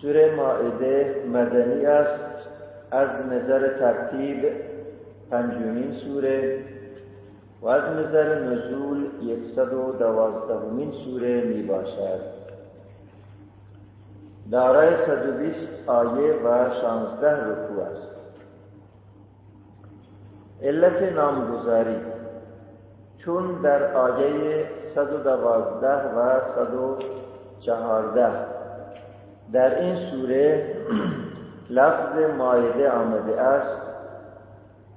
سوره مائده مدنی است. از نظر ترتیب پنجمین سوره و از نظر نزول یکصد و دوازدهمین سوره می باشد دارای 120 آیه و 16 رکوع است. علت نامگذاری چون در آیه 112 و 114 در این سوره لفظ مایده آمده است.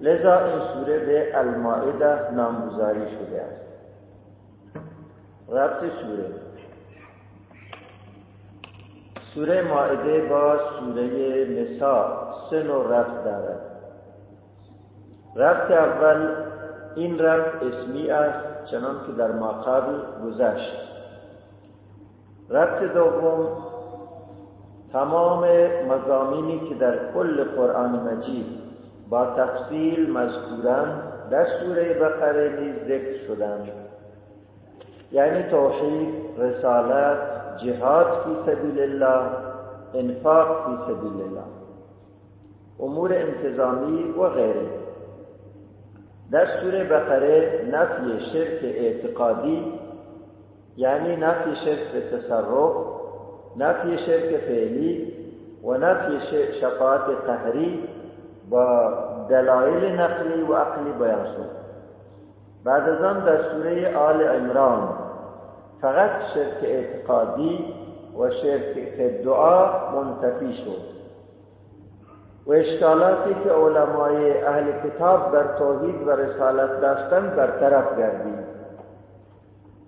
لذا این سوره به المائده نامگذاری شده است. ربط سوره. سوره مائده با سوره نساء سه نوع ربط دارد. ربط اول این ربط اسمی است. چنان که در ما قبل گذشت. ربط دوم تمام مزامینی که در کل قرآن مجید با تفصیل مذکورند در سوره بقره نیز ذکر شدند یعنی توحید رسالت جهاد فی سبیل الله انفاق فی سبیل الله امور انتظامی و غیره. در سوره بقره نفی شرک اعتقادی یعنی نفی شرک به تصرف نفی شرک فعلی و نفی شفاعت قهری با دلایل نقلی و عقلی بیان شد. بعد از آن در سوره آل عمران فقط شرک اعتقادی و شرک دعا منتفی شد. و اشکالاتی که علمای اهل کتاب در توحید و رسالت داشتن برطرف گردید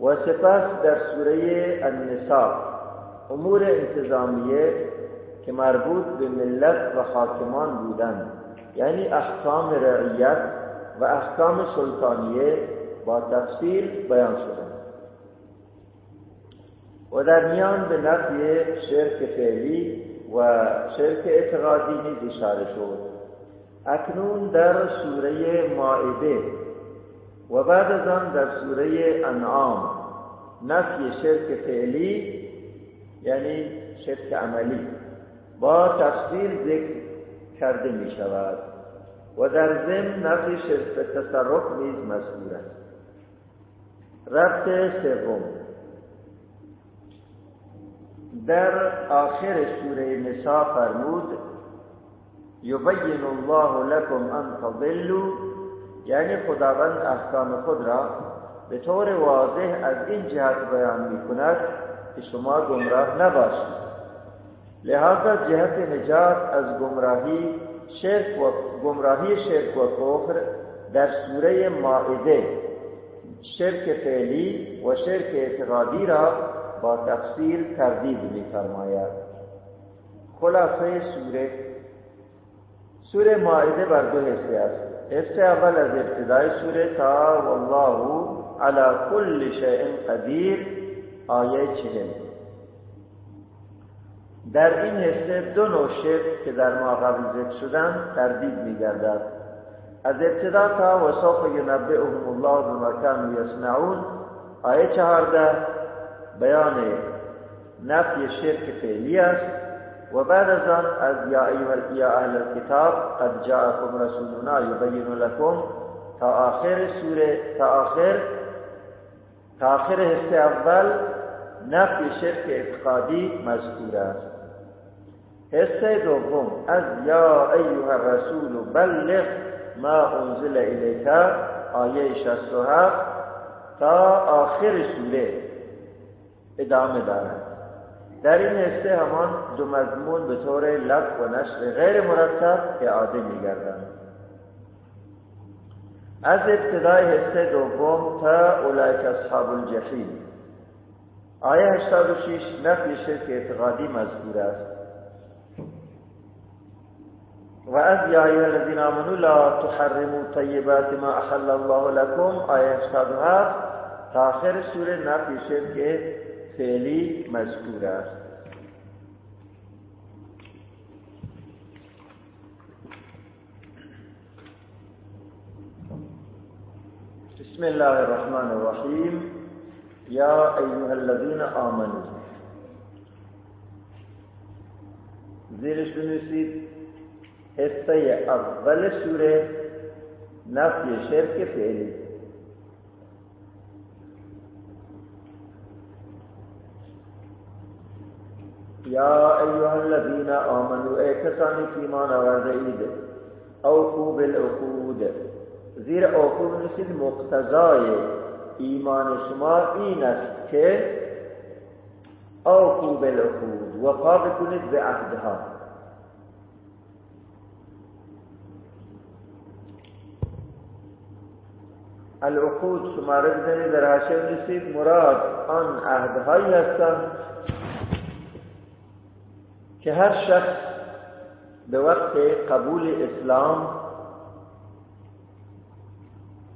و سپس در سوره النساء امور انتظامیه که مربوط به ملت و حاکمان بودند یعنی احکام رعیت و احکام سلطانیه با تفصیل بیان شدند و در میان به نفی شرک فعلی و شرک اعتقادی نیز اشاره شد. اکنون در سوره مائده و بعد از آن در سوره انعام نفی شرک فعلی یعنی شرک عملی با تفصیل ذکر کرده می شود و در ضمن نفی شرک تصرف نیز مذکور است. ربط سوم در آخر سوره نساء فرمود یبین الله لكم ان تضلوا. یعنی خداوند احکام خود را به طور واضح از این جهت بیان می کند که شما گمراه نباشید. لہذا جهت نجات از گمراهی شرک و گمراهی شرک و کفر در سوره مائده شرک فعلی و شرک اعتقادی را با تفصیل تردید می فرماید خلاصه سوره سوره مائده بر دو حصه است. حصه اول از ابتدای سوره تا والله على كل شيء قدیر آیه چهل. در این حصه دو نوع که در ما قبل ذکر شدن تردید میگردد. از ابتدا تا و سوف ینبئهم الله بما كانوا یصنعون آیه چهارده بیان نفی شرک فعلی است و بعد از آن از یا ایها یا اهل الكتاب قد جاءكم رسولنا یبین لكم تا آخر سوره تا آخر تا آخر حصه اول نفی شرک اعتقادی مذکور است. حصه دوم از یا ایها الرسول بلغ ما انزل الیک آیه 67 تا آخر سوره. ادامه دارد. در این حصه همان دو مضمون به طور لفظ و نشر غیر مرتب اعاده میگردند. از ابتدای حصه دوم تا اولئک اصحاب الجحیم. آیه 86 نفی شرک اعتقادی مذکور است. و از یا ایها الذین آمنوا لا تحرموا طیبات ما احل الله لكم آیه 87 تا آخر سوره نفی شرک فعلی مذکور است. بسم الله الرحمن الرحیم. یا ایها الذین آمنوا. زیرش بنویسید حصه اول سوره نفی شرک فعلی. یا ایها الذین آمنوا ایمان آورده اید اوفو بالعقود. زیر اوفو بنویسید مقتضای ایمان شما این است که اوفو بالعقود وفا بکنید به عهدها. العقود شماره بزنید در حاشیه مراد آن عهدهایی هستند که هر شخص به وقت قبول اسلام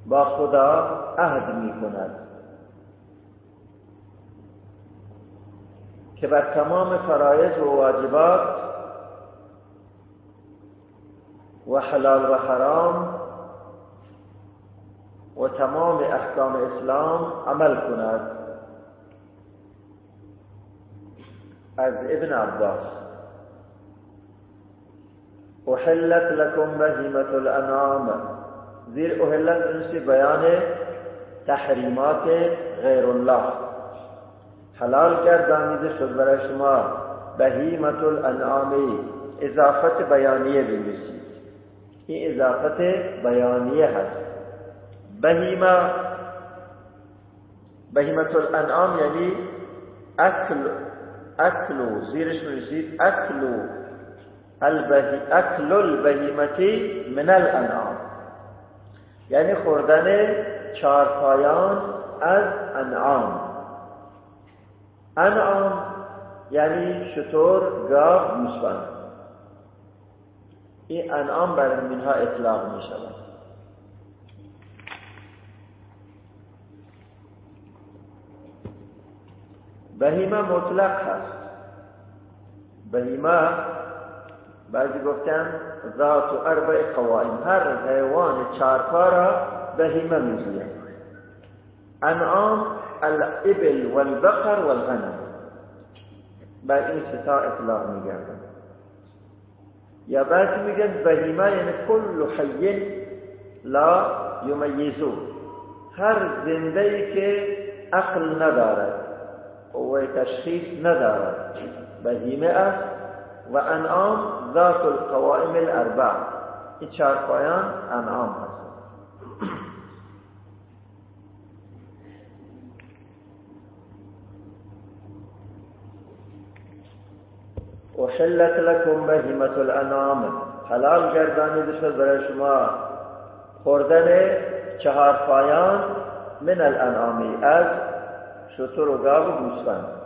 با خدا عهد می کند که بر تمام فرایض و واجبات و حلال و حرام و تمام احکام اسلام عمل کند. از ابن عباس. أحلت لكم بهیمت الأنعام. زیر أحلت انسی بیان تحریمات غیر الله. حلال گردانیده شد برای شما. بهیمت الانعامی اضافت بیانیه بنویسید. این اضافت بیانیه هست. بهیمة بهیمت الأنعام یعنی اکل اکلو زیرش بنویسید اکلو اکل البهیمتی من الانعام یعنی خوردن چارپایان از انعام. انعام یعنی شطور گاو گوسفند این انعام بر منها اطلاق می شود بهیمه مطلق هست. بهیمه بعضی گفتن ذات و اربع قوائم هر حیوان چارپا را بهیمه می‌گویند انعام الابل والبقر والغنم. بر این ستا اطلاق میگردن یا بعضی میگن بهیمه یعنی کل حی لا یمیزو. هر زنده ای که عقل ندارد و تشخیص ندارد بهیمه است. و انعام ذات القوائم الاربع. این چهار پایان انعام هست. احلت لكم بهیمت الانعام. حلال گردانیده شد برای شما. خوردن چهار پایان من الانعامی از شتر و گاو و گوسفند.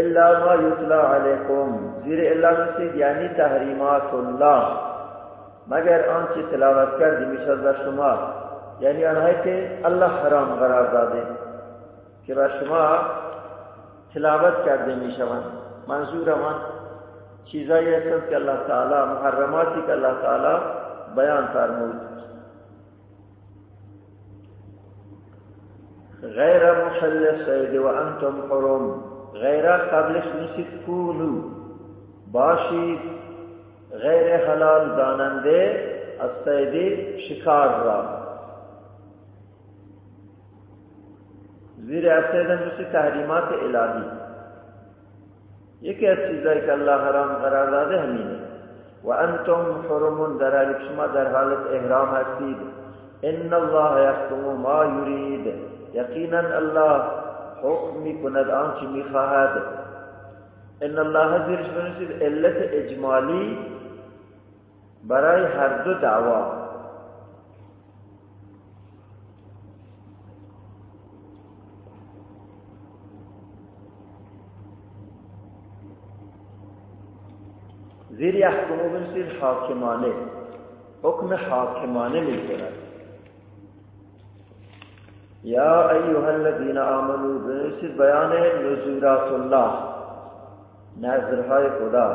إلا ما یتلا علیکم زیر إلا نسید یعنی تحریمات الله. مگر آنچه تلاوت کردی میشد بر شما. یعنی آنهایی که الله حرام قرار داده که بر شما تلاوت کرده می شوند منظور من چیزایی هستند که الله تعالی محرماتی که الله تعالی بیان فرمود. غیر محل سید و أنتم حرم. غیر قبلش نسید کولو باشید غیر حلال داننده از قید شکار را۔ زیر اصید جسی تحریمات الہی۔ یہ کہ اس چیزہ کہ اللہ حرام قرار داده ہمیں وانتم حرم در شما در حالت احرام هستید۔ ان اللہ يحكم ما یرید۔ یقینا اللہ حکم می آنچه می خواهد ان الله زیرش بنویسید علت اجمالی برای هر دو دعوا. زیر یحکمو بنویسید حاکمانه. حکم حاکمانه می یا ایوہ الذین آمنوا اس بیان نزورات اللہ نازرہ خدا۔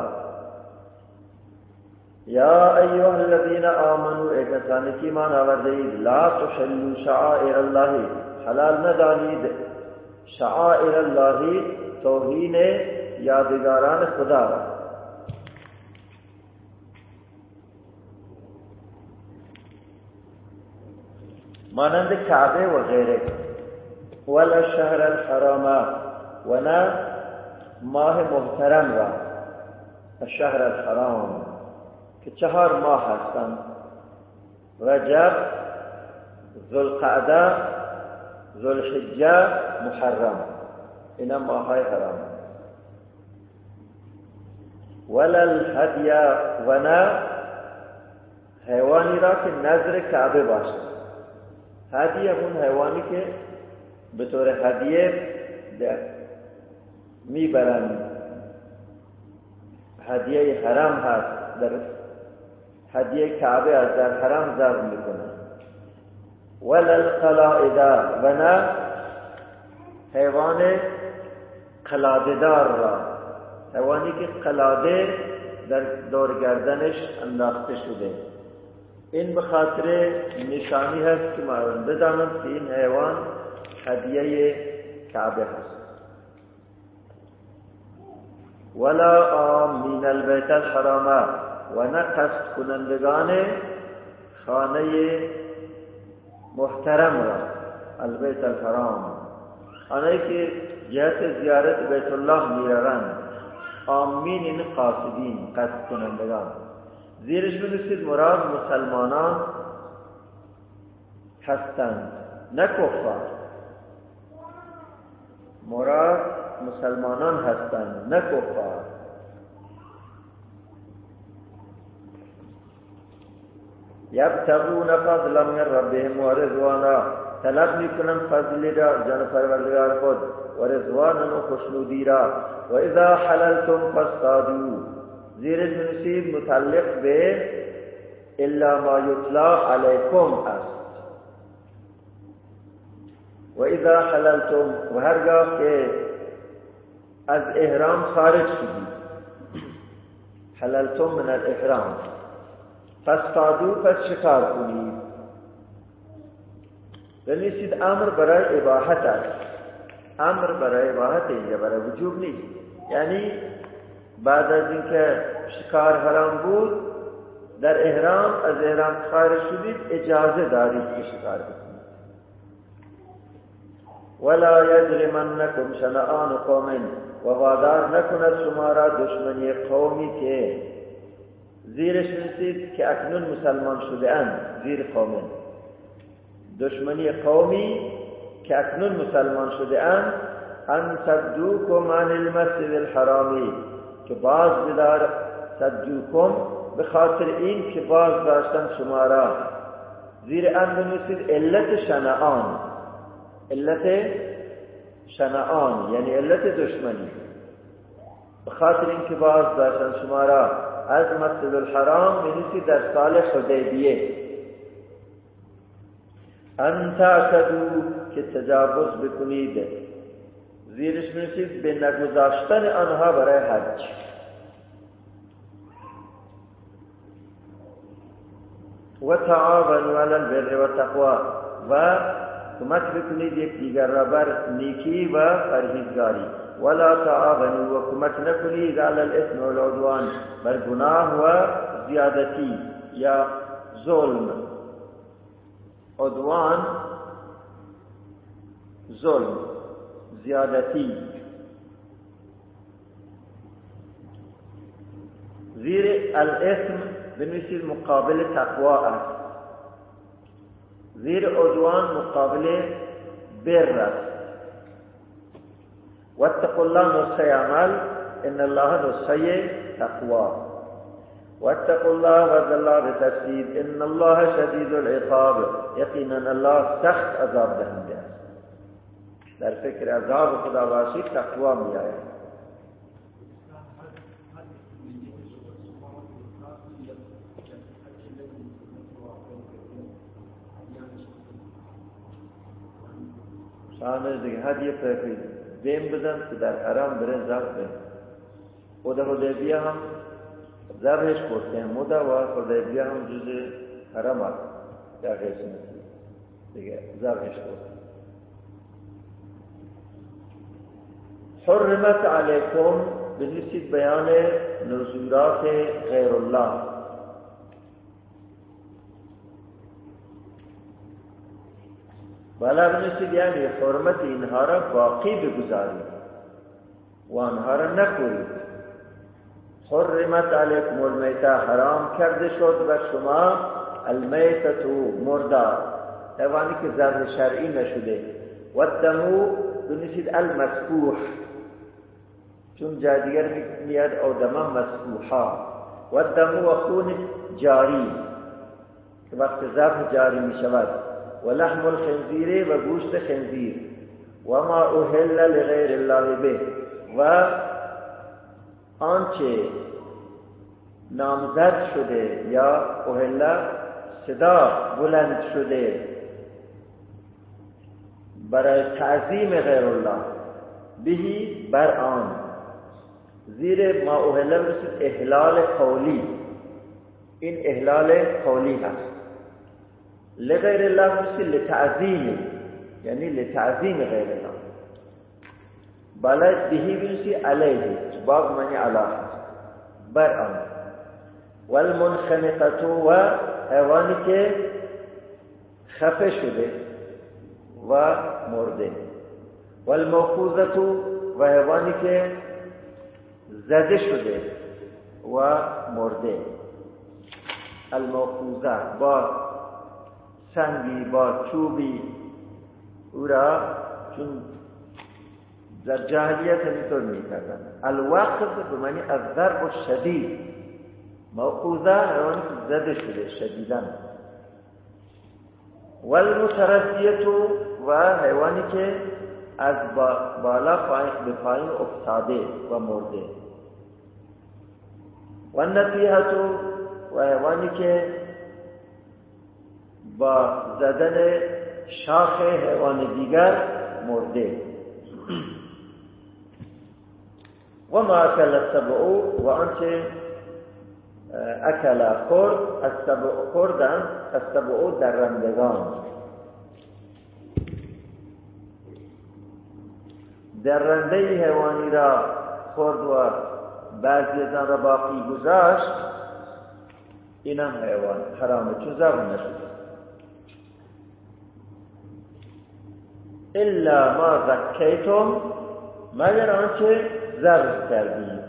یا ایوہ الذین آمنوا ایک انسان کی معنی وردید لا تشلو شعائر اللہ، حلال ندانید۔ شعائر اللہ، توہین یادگاران خدا۔ مانند کعبه و غیره. ولا شهر الحرام و نه ماه محترم را الشهر الحرام که چهار ماه هستند. رجب ذوالقعده ذوالحجه محرم. اینا ماه های حرام. ولا الهدی و نه حیوانی را که نظر کعبه باشد. هدیه اون حیوانی که به طور هدیه می‌برند هدیه حرام هست. در هدیه کعبه از در حرم ضرب می‌کنه ولا القلائد و نه حیوان قلادهدار را. حیوانی که قلاده در دور گردنش انداخته شده. این به خاطر نشانی هست که مردم بدانند که این حیوان هدیه کعبه هست. ولا آمین البیت الحرام و نه قصد کنندگان خانه محترم را البیت الحرام. آنهایی که جهت زیارت بیت الله می‌روند. آمین این قاصدین قصد کنندگان. زیرش بنویسید مراد مسلمانان هستند نه کفار. مراد مسلمانان هستند نه کفار. یبتغون فضلا من ربهم و رضوانا. طلب می‌کنن فضلی را جان پروردگار خود و رضوانا و خوشنودی را. و اذا حللتم فاصطادوا. زیر نسید متعلق به الا ما یطلع علیکم است. و اذا حللتم، و هرگاه که از احرام خارج شدید. حللتم من الاحرام. پس تادو پس شکار کنید. بنویسید امر برای اباحت است. امر برای اباحت اینجا، برای وجوب نیست. یعنی بعد از اینکه شکار حرام بود در احرام از احرام خارج شدید اجازه دارید که شکار بکنید. ولا یجرمنکم شنآن قوم و وادار نکند شما را دشمنی قومی که زیرش نسید که اکنون مسلمان شده اند زیر قومه. دشمنی قومی که اکنون مسلمان شده اند ان صدوکم عن المسجد الحرامی. که باز بدار صدوکم به خاطر این که باز داشتن شما را. زیر ان بنویسید علت شنعان. علت شنعان یعنی علت دشمنی. به خاطر این که باز داشتن شما را. از مسجد الحرام می‌نویسید در سال حدیبیه. ان تعتدو که تجاوز بکنید. زیرش می‌رسید به نگذاشتن آنها برای حج. و تعاونوا علی البر و تقوا و کمک بکنید یک دیگر را بر نیکی و پرهیزگاری. ولا تعاونوا و کمک نکنید علی الاثم والعدوان بر گناه و زیادتی یا ظلم. عدوان ظلم. زیادتی زیر الاسم بنویسید مقابل تقوا است زیر عدوان مقابل بر. است واتقوا الله نسخه عمل. إن الله نسخه تقوا واتقوا الله وذ الله بتشدید إن الله شدید العقاب. یقینا الله سخت عذاب دهنده است. در فکر عذاب خدا باشید تقوا می آید شامل دیگه هدیه فرقی دیم بدن که در حرام برن زب بین خود حدیبیه هم ذبحش کرده مده و حدیبیه هم جز حرام هست در غیر دیگه ذبحش کرده حرمت علیکم بنویسید بیان نزورات غیر الله بالا بنویسید یعنی حرمت اینها را باقی بگذارید و آنها را نخورید حرمت علیکم المیتا حرام کرده شد و شما المیتتو مردار حیوانی که ذر شرعی نشده. و الدمو بنویسید المسفوح. چون جای دیگر میاد او دم مسفوحا و دم و خون جاری. که وقت ذبح جاری می شود و لحم الخنزیر و گوشت خنزیر. و ما اوهل لغیر الله به. و آنچه نامزد شده یا اوهل صدا بلند شده برای تعظیم غیر الله بهی بر آن. زیر ما اوهله مثل احلال قولی. این احلال قولی هست. لغیر الله مثل لتعظیم یعنی لتعظیم غیر الله. بالا بهی بنسی علیه باب منی علا بر آن. والمنخنقتو و حیوانی که خفه شده و مرده. والموقوزتو و حیوانی که زده شده و مرده. الموقوزه با سنگی با چوبی. او را چون در جاهلیت همینطور می‌کردن. الوقف به معنی از ضرب شدید موقوزه که زده شده شدیدن والمتردیت و حیوانی که از بالا به پایین افتاده و مرده. و نفیحتو و حیوانی که با زدن شاخ حیوان دیگر مرده. و ما اکل السبعو و آنچه اکل خورد السبع خوردن السبعو درندگان. درنده حیوانی را خورد و بعضی از را باقی گذاشت اینم حیوان حرامه چون زبون نشده الا ما زکیتم مگر آنچه ذبح کردید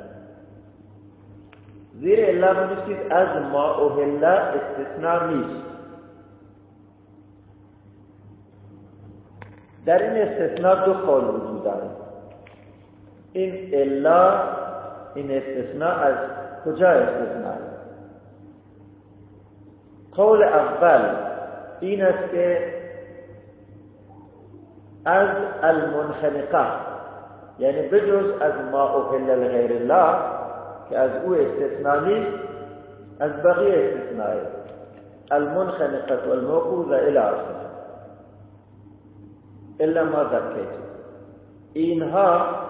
زیر الا بنویسید از ما اوهلا استثناء نیست. در این استثناء دو قول وجود دارد این الا این استثناء از کجا استثناء؟ قول اول این است که از المنخنقه یعنی بجز از ما احل لغیر الله که از او استثناء نیست از بقیه استثناء. المنخنقه والموقوذه الى آخره. الا ما زکیت اینها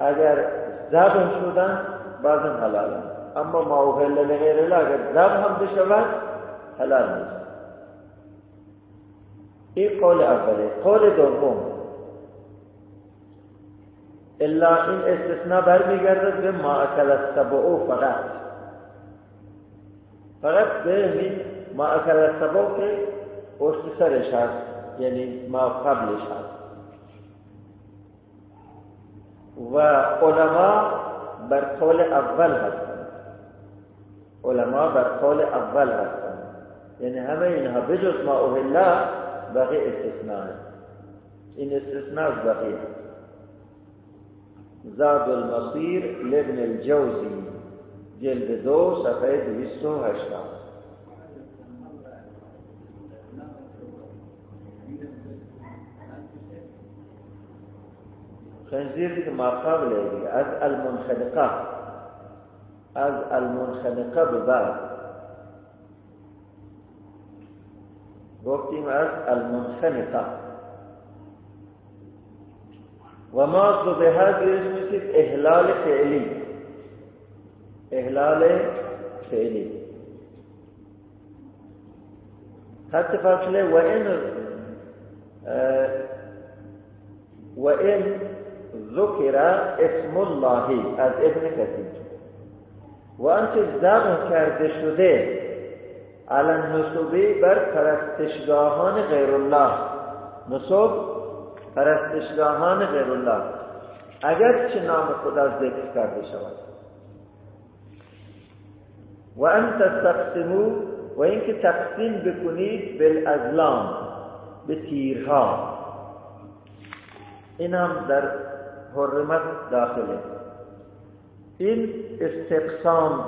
اگر زبن شدن بعضا حلالن اما ما اوهل لغیر الله اگر زب هم بشود حلال نیست. این قول اوله. قول دوم. الا این استثناء برمیگردد به ما اکل السبعو فقط. فقط به این ما اکل السبعو که پشت سرش هست یعنی ما قبلش هست. و علما بر قول أول هستند علما بر قول أول هستند یعنی همه اینها. بجز ما اوهلا بقیه استثناء. این استثناء بقیه. زاد المصیر لابن الجوزی جلد دو صفحه دویست و هشتاد. خنزير دي ما قابل أز المنخنقة. أز المنخنقة ببعض. گفتیم أز المنخنقة. وما به هذه اسم إهلال فعلی إهلال فعلی حتی فاصله وإن آه، وإن ذکر اسم الله از ابن کثیر. و آنچه ذبح کرده شده علن نصوبی بر پرستشگاهان غیر الله نصوب پرستشگاهان غیر الله اگر چه نام خدا ذکر کرده شود. و ان تستقسمو و اینکه تقسیم بکنید بالازلام به تیرها. این هم در حرمت داخله. این استقسام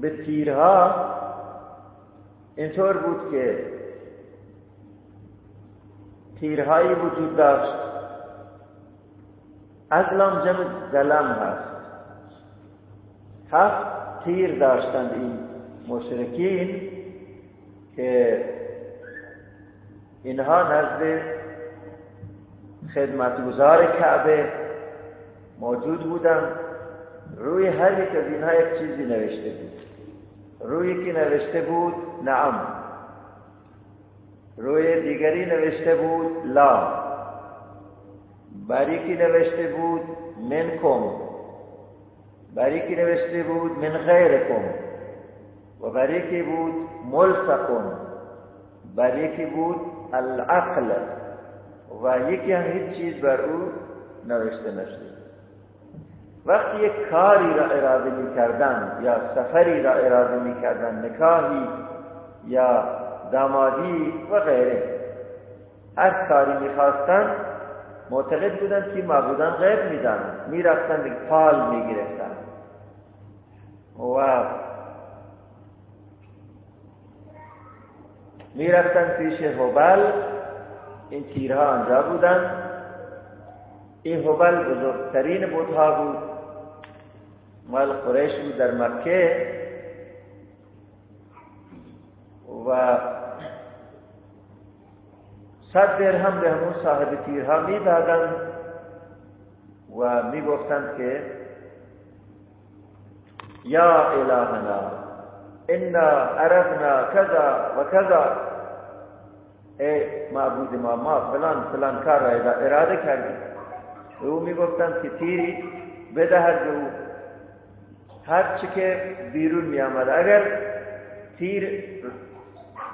به تیرها اینطور بود که تیرهایی وجود داشت. ازلام جمع زلم هست. هفت تیر داشتند این مشرکین که اینها نزد خدمتگزار کعبه موجود بودن روی هر یک از اینها یک چیزی نوشته بود. روی که نوشته بود؟ نعم. روی دیگری نوشته بود لا. بری که نوشته بود؟ منکم بری که نوشته بود؟ من غیرکم و بری که بود؟ ملسقون بری که بود؟ العقل. و یکی هم هیچ چیز بر او نوشته نشده. وقتی یک کاری را اراده می کردن یا سفری را اراده می کردن نکاهی یا دامادی و غیره هر کاری می‌خواستن معتقد بودن که معبودان غیب می‌دانن می‌رفتن پال می‌گرفتن. و می‌رفتن پیش هبل این تیرها آنجا بودن این هبل بزرگترین بودها بود. مال قریش بود در مکه. و صد درهم به همون صاحب تیرها می‌دادند و می‌گفتند که یا الهنا انا عرفنا کذا و کذا. ای معبود ما ما فلان فلان کار را اراده کردیم. او می‌گفتند که تیری بدهد به او. هر چی که بیرون می آمد اگر تیر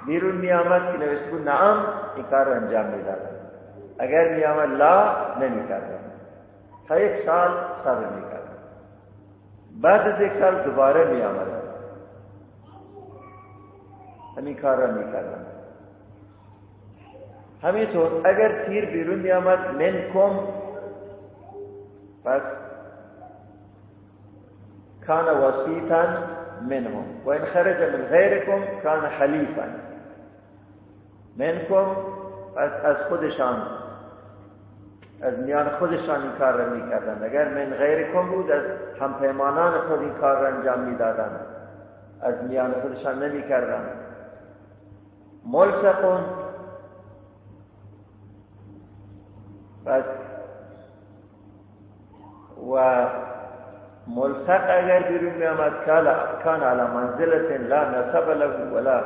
بیرون می آمد که نوشته بود نعم این کار انجام می دادن اگر می آمد لا نمی کردن تا یک سال صبر می کردن بعد از یک سال دوباره می آمد همین کار را می کردن همینطور اگر تیر بیرون آمد من کم. پس کان وسیطا منهم. و این خرج من غیرکم کان حلیفا. منکم از, از خودشان از میان خودشان این کار را می‌کردند. اگر من غیرکم بود از همپیمانان خود این کار را انجام می‌دادند. از میان خودشان نمی‌کردند. ملسقون پس و ملحق اگر بیرون می آمد کان علی منزلت لا نسب له ولا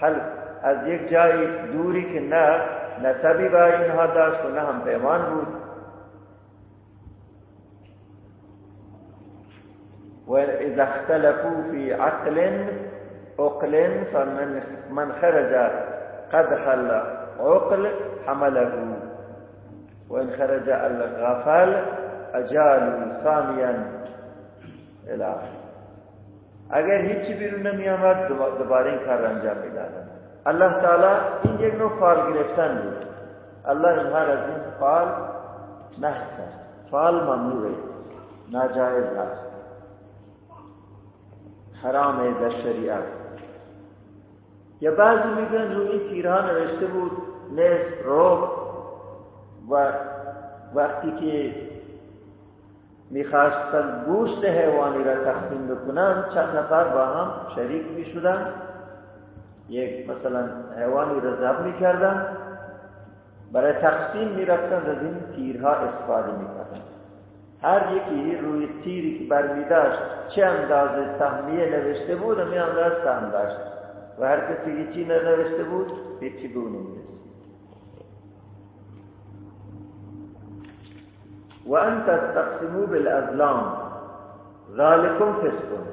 حل. از یک جای دوری که نه نسبی با اینها داشت و نه هم پیمان بود. و اذا اختلفوا في عقل عقل فمن من خرج قدح العقل حمله. وإن خرج الغفل اجالوا ثانيا الى اگر هیچی بیرون نمی آمد دوباره این کار انجام میدادن الله تعالی این یک نوع فال گرفتن بود. الله اینها را از این فال نه کرد فال ممنوعه. ناجایز است. حرام در شریعت. یا بعضی میگن روی تیرها نوشته بود، نصف رو و وقتی که می‌خواستن گوشت حیوانی را تقسیم بکنن چند نفر با هم شریک می‌شدن. یک مثلا حیوانی را ذبح می‌کردن. برای تقسیم می‌رفتن از این تیرها استفاده می‌کردن. هر یکی روی تیری که برمیداشت چه اندازه سهمیه نوشته بود و می انداز سهم داشت. و هر کسی چی نوشته بود به اون و ان تستقسموا بالأزلام. ذالکم فسقون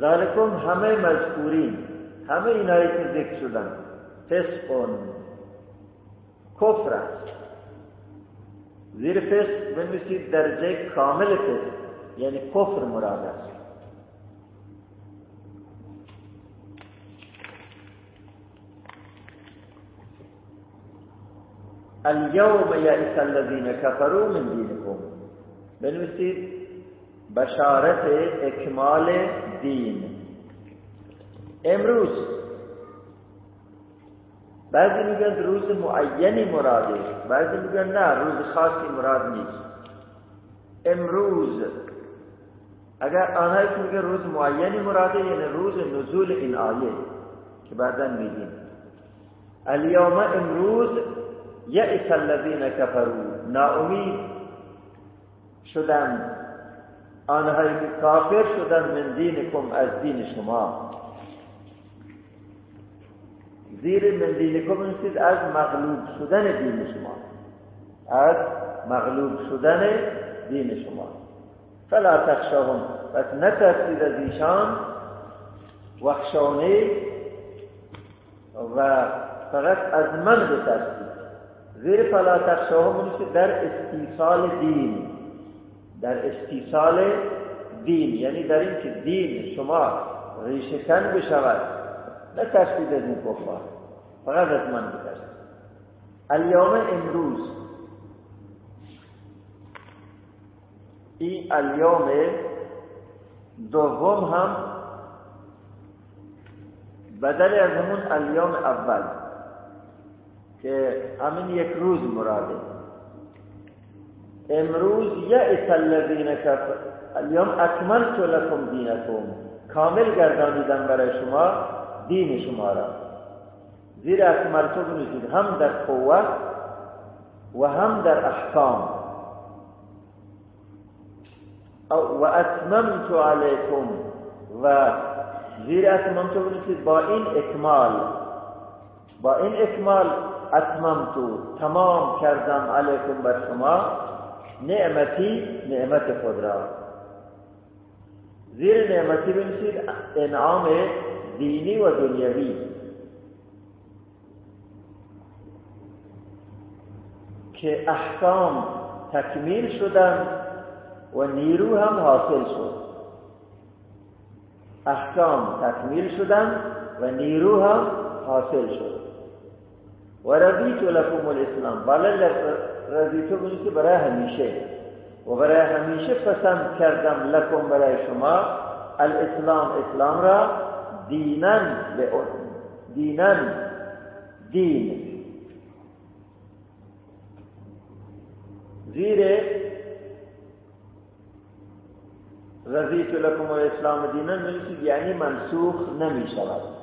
ذالکم همه مذکورین. همه اینایی که ذکر شدن. فسقون کفر است. زیر فسق بنویسید درجه کامل فسق. یعنی کفر مراد است. اليوم یئس الذین كفروا من دینکم. بنویسید بشارت اکمال دین. امروز بعضی میگن روز معینی مراده بعضی میگن نه روز خاصی مراد نیست. امروز اگر آنهایی که میگن روز معینی مراده یعنی روز نزول این آیه که بعدا میگیم. الیوم امروز یئس الذین کفروا ناامید شدن. آنهایی که کافر شدن من دینکم از دین شما. زیر من دینکم نیستید از مغلوب شدن دین شما. از مغلوب شدن دین شما. فلا تخشاهم پس نترسید از ایشان. وخشانه و فقط از من بترسید. زیر فلا تخشاهم نیست در استیصال دین. در استیصال دین. یعنی در این که دین شما ریشکن بشود. نترسید از این کفار. فقط از من بترسید. الیوم امروز. این الیوم دوم هم بدل از همون الیوم اول. که همین یک روز مراده. امروز یئس الذین کفر الیوم اکملت لکم دینکم. کامل گردانیدم برای شما دین شما را. زیر اکملت بنویسید. هم در قوت و هم در احکام. و اتممت علیکم. و زیر اتممت بنویسید. با این اکمال. با این اکمال اتممتو تمام کردم علیکم بر شما. نعمتی نعمت خود را. زیر نعمتی بنویسید انعام دینی و دنیوی. که احکام تکمیل شدن و نیرو هم حاصل شد. احکام تکمیل شدن و نیرو هم حاصل شد. و رضیت لکم الاسلام بله رضیتو که برای همیشه. و برای همیشه پسند کردم لکم برای شما. الاسلام اسلام را دینن دینن دین. زیر رضیت لکم الاسلام دینن یعنی منسوخ نمی شود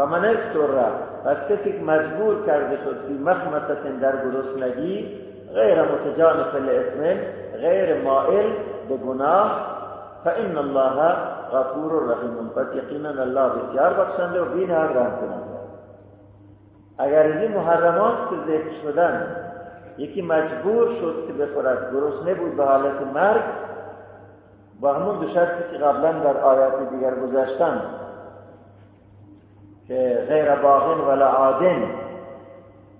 فمن اضطر پس کسی که مجبور کرده شد فی مخمصت در گرسنگی غیر متجانف لاسم غیر مائل به گناه فان الله غفور رحیم پس یقینا الله بسیار بخشنده و بین هر رحم کننده اگر این محرمات که ذکر شدن یکی مجبور شد که بخورد گرسنه بود به حالت مرگ با همون دو شرطی که قبلا در آیات دیگر گذاشتن که غیر باغن ولا عادن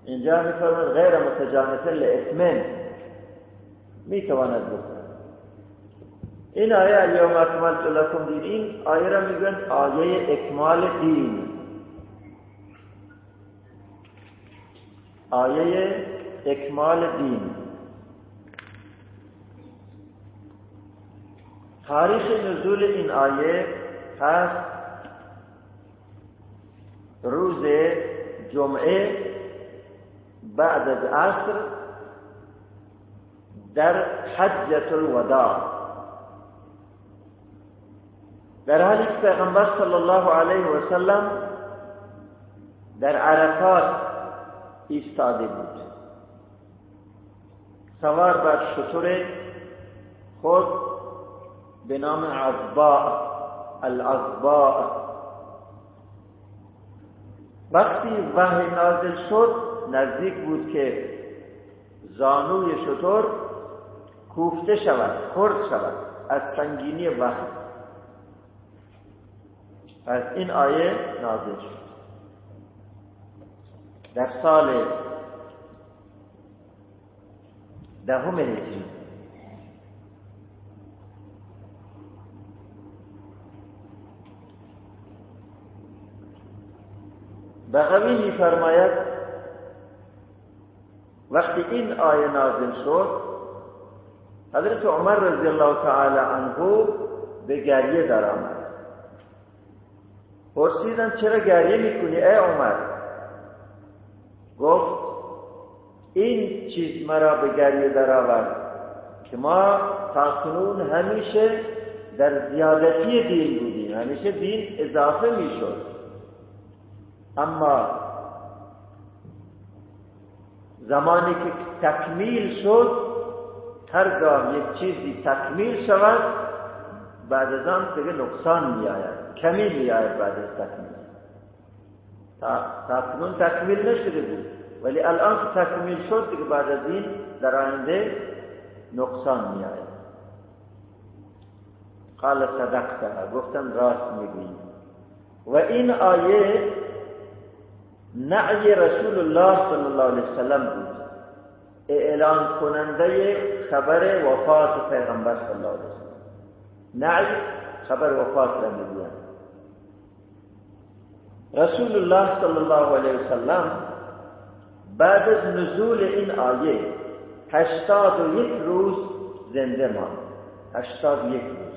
اینجا میفرماد غیر متجانس لاسمن می‌تواند بکنه این آیه الیوم اکملت لکم دین. این آیه را میگن آیه اکمال دین. آیه اکمال دین. تاریخ نزول این آیه هست روز جمعه بعد از عصر در حجت الوداع. در حالی که پیغمبر صلی الله علیه و سلم در عرفات ایستاده بود. سوار بر شطور خود به نام عضباء العضباء وقتی وحی نازل شد نزدیک بود که زانوی شطور کوفته شود خرد شود از سنگینی وحی. از این آیه نازل شد. در سال دهم هجری بغوی میفرماید وقتی این آیه نازل شد حضرت عمر رضی الله تعالی عنه به گریه درآمد. پرسیدن چرا گریه می‌کنی ای عمر؟ گفت این چیز مرا به گریه درآورد که ما تاکنون همیشه در زیادتی دین بودیم همیشه دین اضافه می‌شد. اما زمانی که تکمیل شد هرگاه یک چیزی تکمیل شود بعد از آن دیگه نقصان میآید کمی میآید بعد از تکمیل. تا تکمیل نشده بود ولی الان که تکمیل شد دیگه بعد از این در آینده نقصان میآید. قال صدقت گفتم راست می‌گویی. و این آیه نعی رسول الله صلی الله علیه وسلم بود. اعلان کننده خبر وفات پیغمبر صلی الله علیه وسلم نعی خبر وفات را می‌گوید. رسول الله صلی الله علیه وسلم بعد از نزول این آیه هشتاد و یک روز زنده ماند. هشتاد یک روز.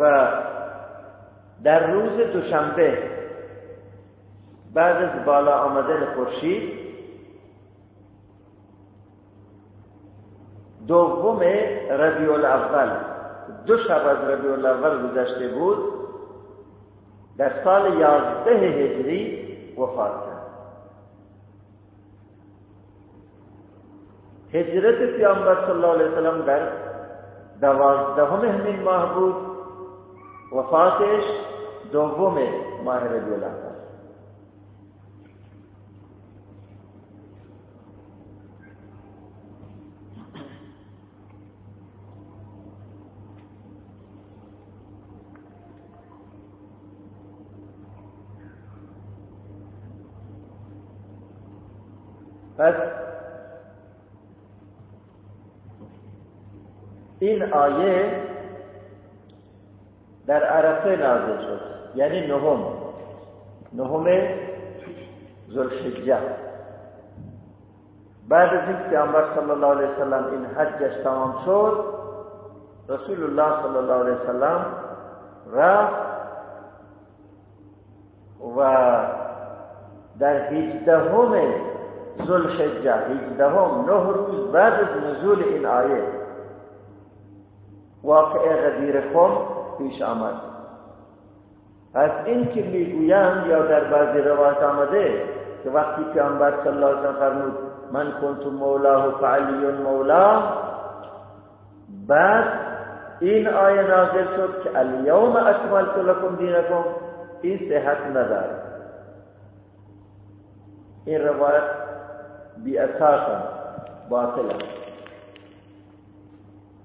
و در روز دوشنبه بعد از بالا آمدن خورشید. دوم ربیع الاول. دو شب از ربیع الاول گذشته بود. در سال یازده هجری وفات کرد. هجرت پیامبر صلی الله علیه وسلم در دوازدهم همین ماه بود. وفاتش دوم ماه ربیع الاول. پس این آیه در عرفه نازل شد یعنی نهم. نهم ذوالحجه بعد از اینکه پیامبر صلی الله علیه وسلم این حجش تمام شد رسول الله صلی الله علیه وسلم رفت و در هجدهم ذوالحجه هجدهم نه روز بعد از نزول این آیه. واقع غدیر خم پیش آمد. از این که می‌گویند یا در بعضی روایت آمده که وقتی پیامبر صلی الله علیه فرمود من کنت مولاه فعلی مولا. بعد این آیه نازل شد که الیوم اکملت لکم دینکم. این صحت نداره این روایت بی اساس باطل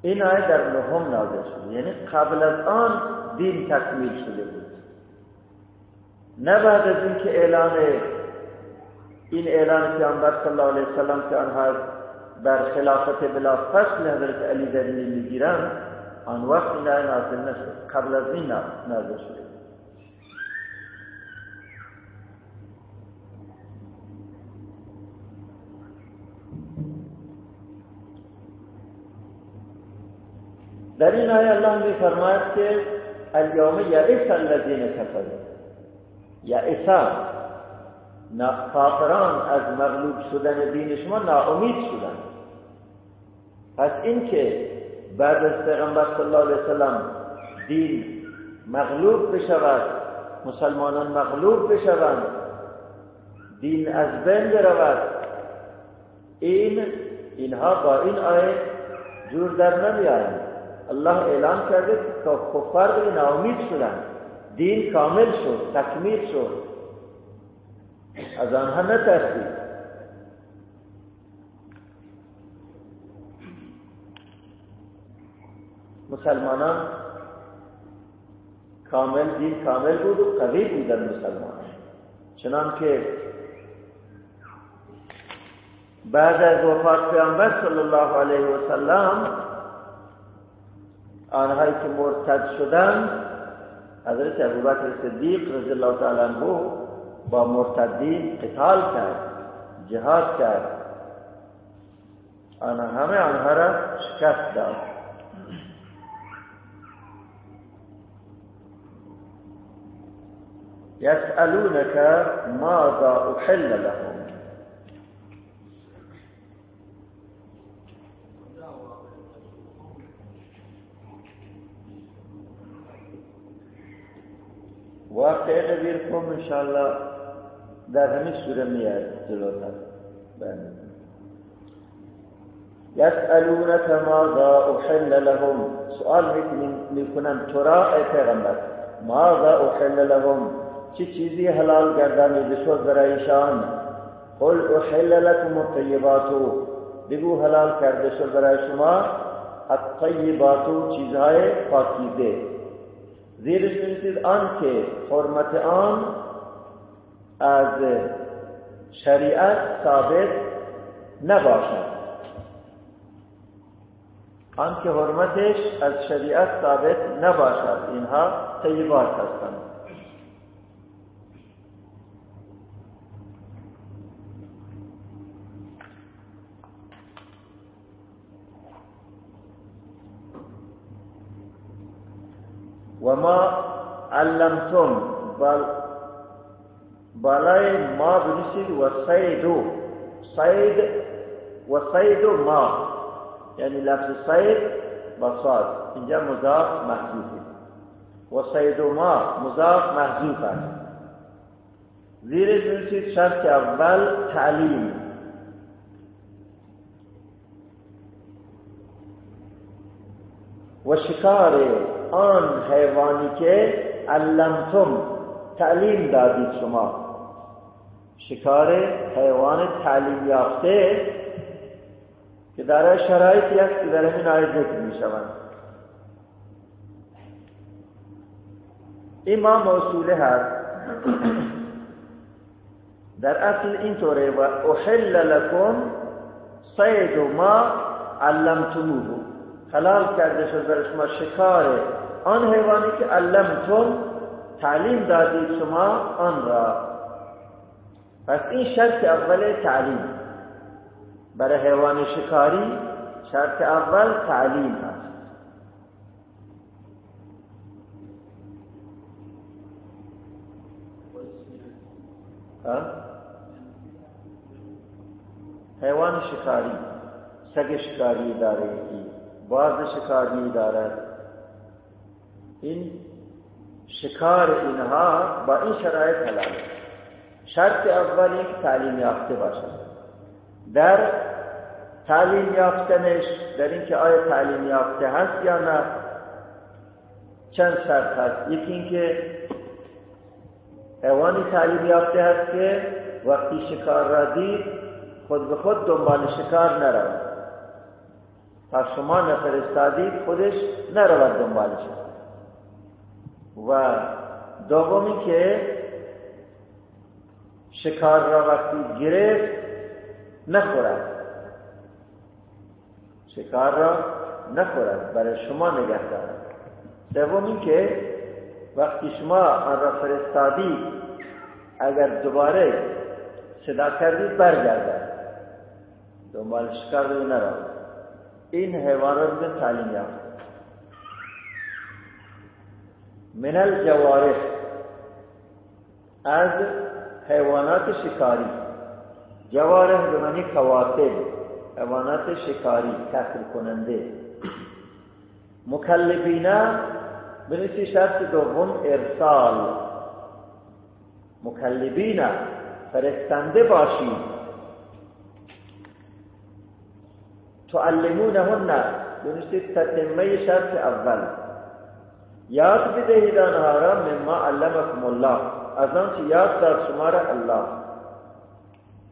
این آیه در نهم نازل شد یعنی قبل از آن دین تکمیل شده بود. نه بعد از اینکه اعلان این اعلان پیامبر صلی الله علیه وسلم که آنها بر خلافت بلا فصل حضرت علی دلیل می‌گیرند آن وقت این آیه نازل نشد. قبل از این نازل شده در این آیه الله میفرماید که الیوم یئس الذین کفروا. یئس کافران از مغلوب شدن دین شما ناامید شدن. پس اینکه بعد از پیغمبر صلی الله علیه وسلم دین مغلوب بشود مسلمانان مغلوب بشوند دین از بین برود این اینها با این آیه جور در نمیآیند. الله اعلان کرده که کفار ناامید شدند دین کامل شد تکمیل شد. از آنها نترسید. مسلمانان کامل دین کامل بود و قوی بودن مسلمان. چنان که بعد از وفات پیامبر صلی الله علیه و سلم آنهایی که مرتد شدند حضرت ابوبکر صدیق رضی الله تعالی عنه با مرتدین قتال کرد جهاد کرد. آنها همه آنها را شکست داد. يسألونك ماذا أحل لهم؟ واقع غیر کن انشاءالله در همین سوره میاد جلوتر. بله. یسألونك ماذا احل لهم؟ سؤال میکنن تو را، ای پیغمبر. ماذا احل لهم؟ چه چیزی حلال گردانیده شد برایشان قل احل لكم الطیبات. بگو حلال کرده شد برای شما. الطیبات چیزهای پاکیزه. زیرش بنویسید آن که حرمت آن از شریعت ثابت نباشد. آن که حرمتش از شریعت ثابت نباشد اینها طیبات هستند. وما علمتم بل بلاي ما بنسي وصيد. صيد وصيد ما. يعني لفظ صيد بصاد إنجا مضاف محذوف وصيد ما مضاف محذوف زیر زیرش شرط اول تعلیم. و شکار آن حیوانی که علمتم تعلیم دادید شما. شکار حیوان تعلیم یافته که در شرایطی است که در همین آیه ذکر می شوند این ما هست در اصل اینطوره و احل لکم صید ما علمتموه. حلال کرده شد برای شما شکار. آن حیوانی که علمتم تعلیم دادید شما آن را. پس این شرط اول تعلیم. برای حیوان شکاری شرط اول تعلیم هست حیوان شکاری سگ شکاری داره. باز شکاری دارد این شکار اینها با این شرایط حلاله شرط اول که تعلیم یافته باشد در تعلیم یافتنش در اینکه آیا تعلیم یافته هست یا نه چند شرط هست یکی اینکه حیوانی تعلیم یافته هست که وقتی شکار را دید خود به خود دنبال شکار نرود تا شما نفرستادید خودش نرود دنبال شکار و دومی که شکار را وقتی گرفت نخورد. شکار را نخورد برای شما نگه دارد. سوم که وقتی شما آن را فرستادید اگر دوباره صدا کردید برگردد. دنبال شکار رو نرود این حیوان را تعلیم یافت. من الجوارح از حیوانات شکاری. جوارح به کواتل حیوانات شکاری کسر کننده. مکلبینه به شرط دوم ارسال. مکلبینه فرستنده باشید. تعلمونهن به تتمه شرط اول یاد بدهید آنها را مما علمکم الله. از آنچه یاد داد شما را الله.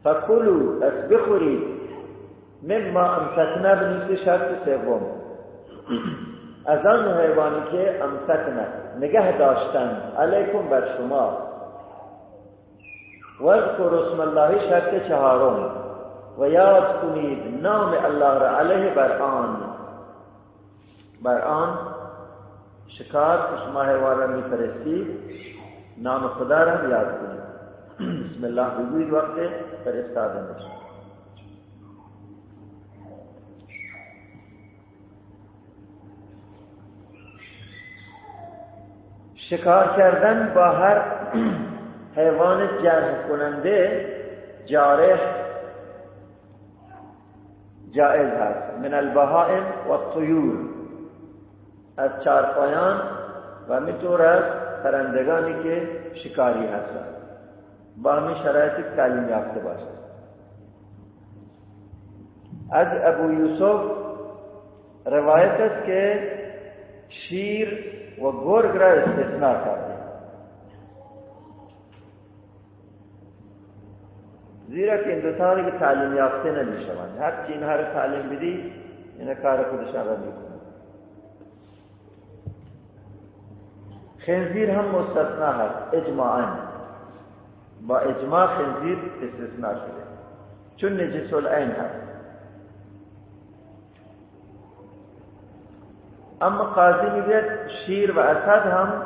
فکلوا از بخورید. مما امسکنا بنویسید شرط سوم. از آن حیوانی که امسکنا نگه داشتن علیکم بر شما. و اسم الله شرط چهارم. و یاد کنید نام الله را علیه بر آن. بر آن شکار که شما حیوان را میفرستید نام خدا را یاد کنید. بسم الله بگوید وقت فرستادنش شکار کردن با هر حیوان جرح کننده جارح جائز هست من البهائم و الطیور۔ از چارپایان و میطور از پرندگانی که شکاری هستند۔ با همین شرایط تعلیم یافته باشد۔ از ابو یوسف روایت است که شیر و گرگ را استثناء کرده۔ زیرا که این که تعلیم یافته نمی‌شوند. هر چی اینها رو تعلیم بدی این کار خودش را می‌کنه. خنزیر هم مستثنا هست اجماعا. با اجماع خنزیر استثناء شده. چون نجس العین هست. اما قاضی میگه شیر و اسد هم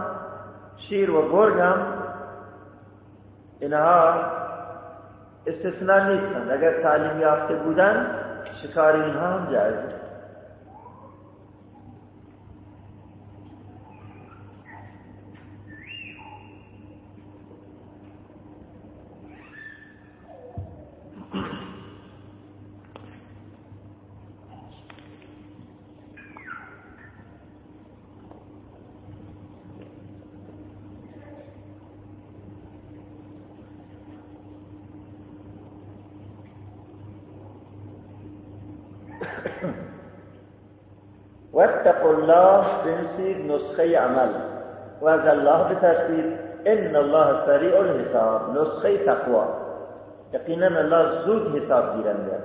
شیر و گرگ هم اینها استثناء نیستند. اگر تعلیم یافته بودن شکار اینها هم جایزه عمل. و از الله بترتيب إن الله سريع الحساب نسخة تقوى يقينا الله زود حساب گیرنده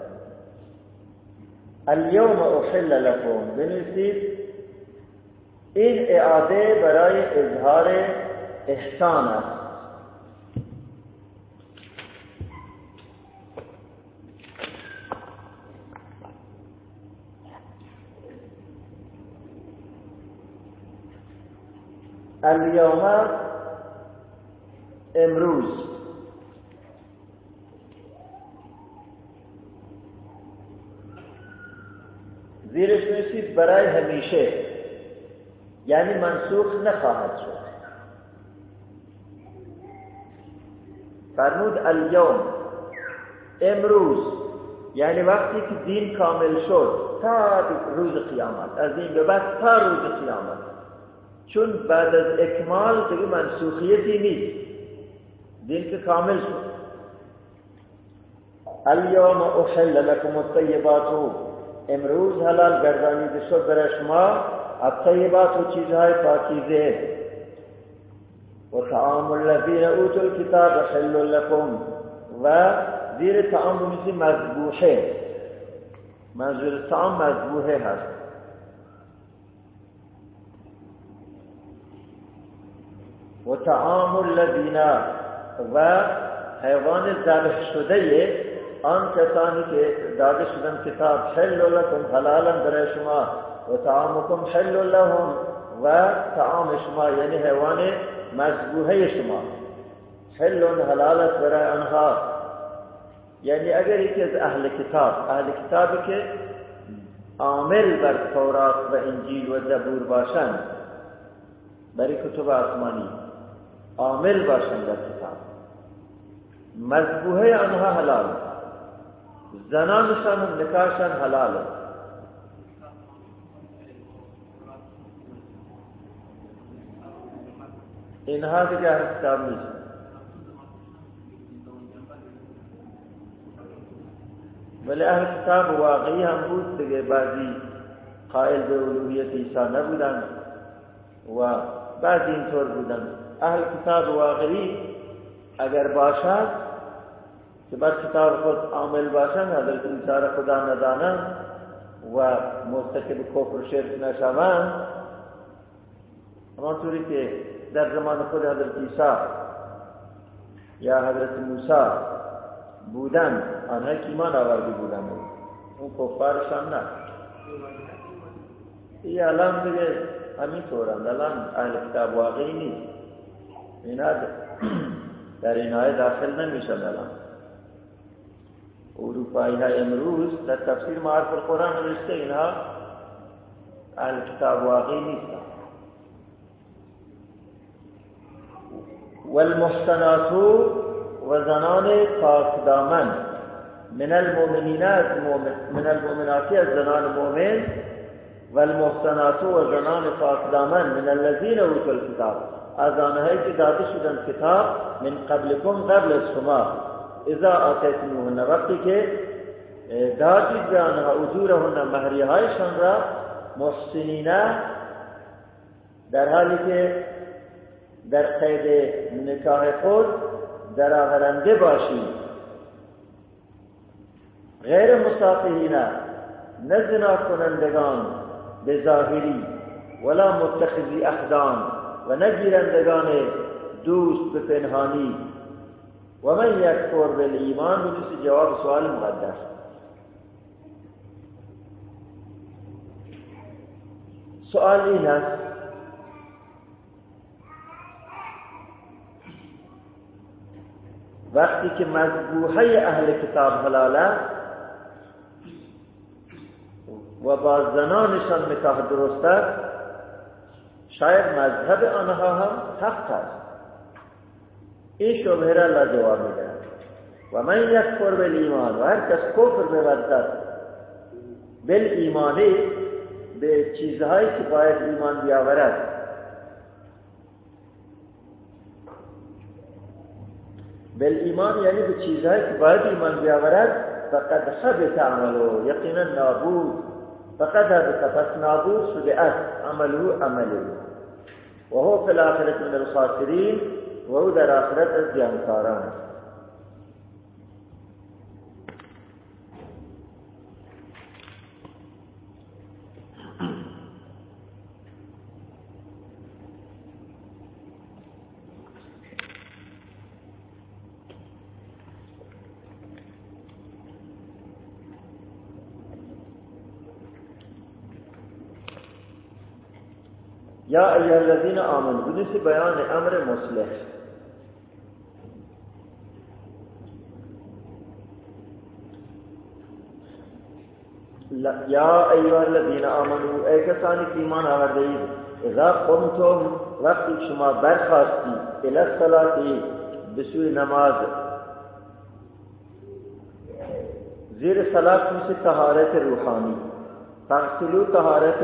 اليوم احل لكم بنویسید این اعاده برای اظهار احسان است. الیوم امروز. زیرش نویسید برای همیشه. یعنی منسوخ نخواهد شد. فرمود الیوم امروز. یعنی وقتی که دین کامل شد. تا روز قیامت. از این به بعد تا روز قیامت. چون بعد از اکمال دیگه منسوخیتی نیست. دین که کامل شد. الیوم احل لکم الطیبات امروز حلال گردانیده شد برای شما. الطیبات و چیزهای پاکیزه و طعام الذین اوتوا الكتاب حل لكم. و زیر طعام بمیزی مذبوحه. منظور طعام مذبوحه هست. و طعام الذین و حیوان ذبح شده آن کسانی که داده شدن کتاب حل لکم حلالا برای شما و طعامکم حل لهم و طعام شما یعنی حیوان مذبوحه شما. حل حلالت برای آنها. یعنی اگر یکی از اهل کتاب اهل کتابی که عامل بر تورات و انجیل و زبور باشند برای کتب آسمانی عامل باشند در کتاب. مذبوحه آنها حلال. زنانشان و نکاشان حلال. اینها دیگه کتاب نیست. ولی اهل کتاب واقعی هم بود دیگه بعضی قائل به الوهیت عیسی نبودن و بعضی اینطور بودن. اهل کتاب واقعی اگر باشد که بر کتاب خود عامل باشند حضرت را خدا ندانند و مرتکب کفر شرک نشوند همانطوری که در زمان خود حضرت عیسی یا حضرت موسی بودن آنها که ایمان آورده بودن اون کفارشان نه. این الان دیگه همین طورند الان اهل کتاب واقعی نیست. اینا در این آیه داخل نمیشن الان اروپایی های امروز در تفسیر معرف القرآن نوشته اینها أهل کتاب واقعی نیستن. والمحسنات و زنان پاک دامن. من المؤمنین از من المؤمنات از زنان مؤمن. والمحسنات و زنان پاک دامن. من الذين اوتوا الكتاب از آنهایی که داده شدن کتاب من قبلكم قبل از شما. اذا آتیتموهن وقتی که دادید به آنها اجورهن مهریهایشان را محسنینه در حالی که در قید نکاح خود در آورنده باشید. غیر مسافهینه نه زنا کنندگان به ظاهری ولا متخذی اخدان. و نگیرندگان دوست به پنهانی. و من یکفر بالایمان بجوز جواب سوال مقدر سوال این است وقتی که مذبوحه اهل کتاب حلاله و با زنانشان نکاح درست است شاید مذهب آنها هم حق است. این شبهه را جواب میده و من یکفر بالایمان و هر کس کفر بورزد بالایمانی به چیزهایی که باید ایمان بیاورد. بل ایمان یعنی به چیزهایی که باید ایمان بیاورد. فقد حبت عمله یقینا نابود. فقد حبت پس نابود شده است. عمله عمله وهو في الآخرة من الخاسرين وهو في الآخرة از یا الذین آمن بدی سے بیان امر مسلح یا ایوہ الذین آمنو اے کسانی ایمان آگر دید اذا قمتم، وقتی شما برخواستی الہ صلاتی بسوی نماز۔ زیر صلات میں سے تحارت روحانی۔ تغسلو طہارت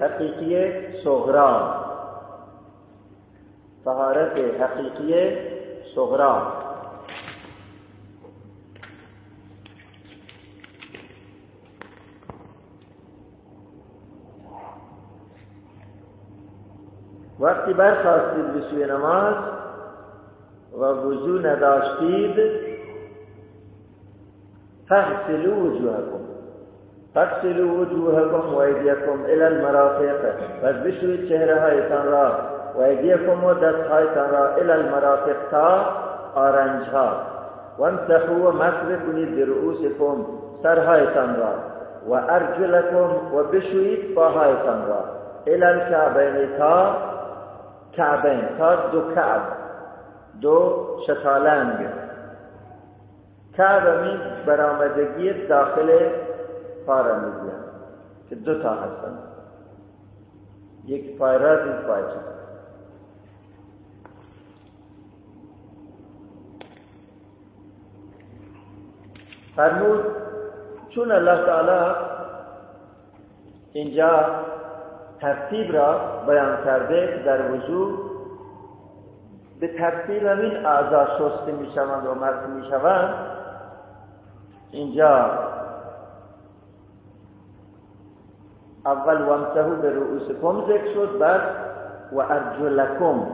حقیقی صغرا طهارت حقیقی صغرا وقتی برخواستید به سوی نماز و وضو نداشتید فاغسلوا وجوهکم. فاغسلوا وجوهکم و ایدیکم إلى المرافق و بشوید چهره هایتان را و ایدیکم و دستهایتان را إلى المرافق تا آرنج ها و امسحوا و مسح کنید برؤوسکم سرهایتان را و ارجلکم و بشوید پاهایتان را إلى الكعبین تا کعبین تا دو کعب دو شتالنگ. کعب می برآمدگی داخل پا را می‌گویند که دو تا هستند یک پای راست یک پای فرمود چون الله تعالی اینجا ترتیب را بیان کرده در وضوع به ترتیب همین اعضا شسته می شوند و مرد می شوند اینجا اول وامسهو به رؤوسکم ذکر شد بعد و ارجلکم.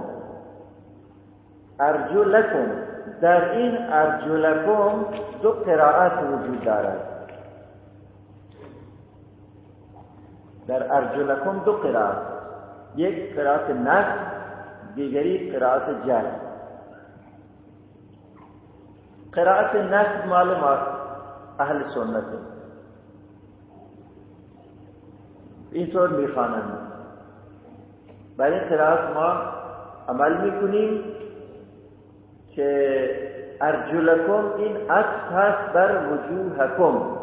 ارجلکم. در این ارجلکم دو قرائت وجود دارد. در ارجلکم دو قرائت. یک قرائت نصب دیگری قرائت جر قرائت نصب مال ما اهل سنت. اینطور می‌خوانند. برای قرائت ما عمل می‌کنیم که ارجلکم این عطف هست بر وجوهکم.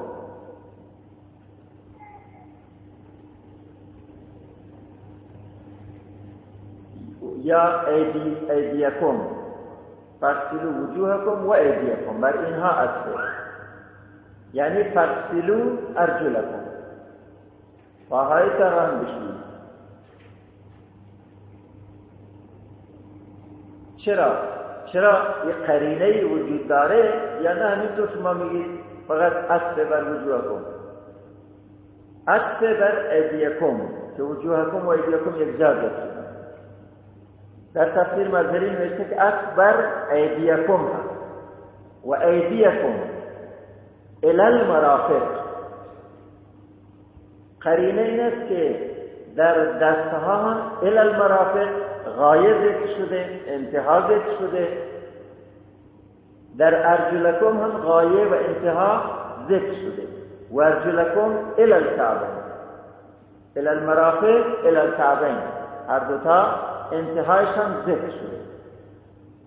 یا ایدی ایدیکم. فاغسلوا وجوهکم و ایدیکم. بر اینها اصله یعنی فاغسلوا ارجلکم. پاهای تران بشید چرا چرا یه قرینه وجود داره یا نه همینطور شما میگید فقط اصل بر وجوهکم اصل بر ایدیکم که وجوهکم و ایدیکم یک جا در تفسیر مظهری نوشته که اکبر ایدیکم و ایدیکم الى المرافق قرینه این است که در دستها هم الى المرافق غایه ذکر شده انتها ذکر شده. در ارجلکم هم غایه و انتها ذکر شده. و ارجلکم الى الكعبین الى المرافق الى الكعبین هر دوتا انتهایش هم ذکر شده.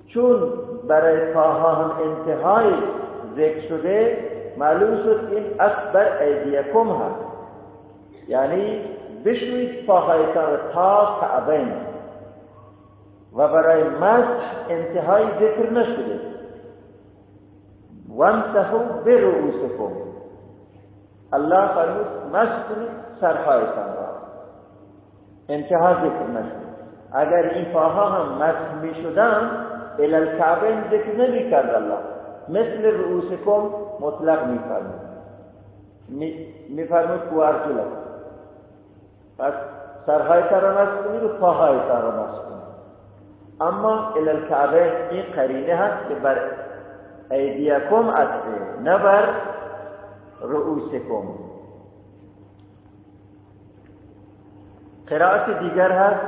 چون برای پاها هم انتهای ذکر شده معلوم شد این اکبر ایدیکم هست. یعنی بشوید پاهایتان تا کعبین. و برای مسح انتهای ذکر نشده. وامسحو برؤوسکم. الله فرمود مسح کنید سرهایتان را. انتها ذکر نشده. اگر این پاها هم مسح می شدن الالکعبین ذکر نمی کرد الله. مثل رؤوسکم مطلق می فرمود می فرمود پس سرهای را مسح کنید و پاهای را مسح کنید اما الالکعبین این قرینه هست که بر ایدیکم اصله نه بر رؤوسکم قرائت دیگر هست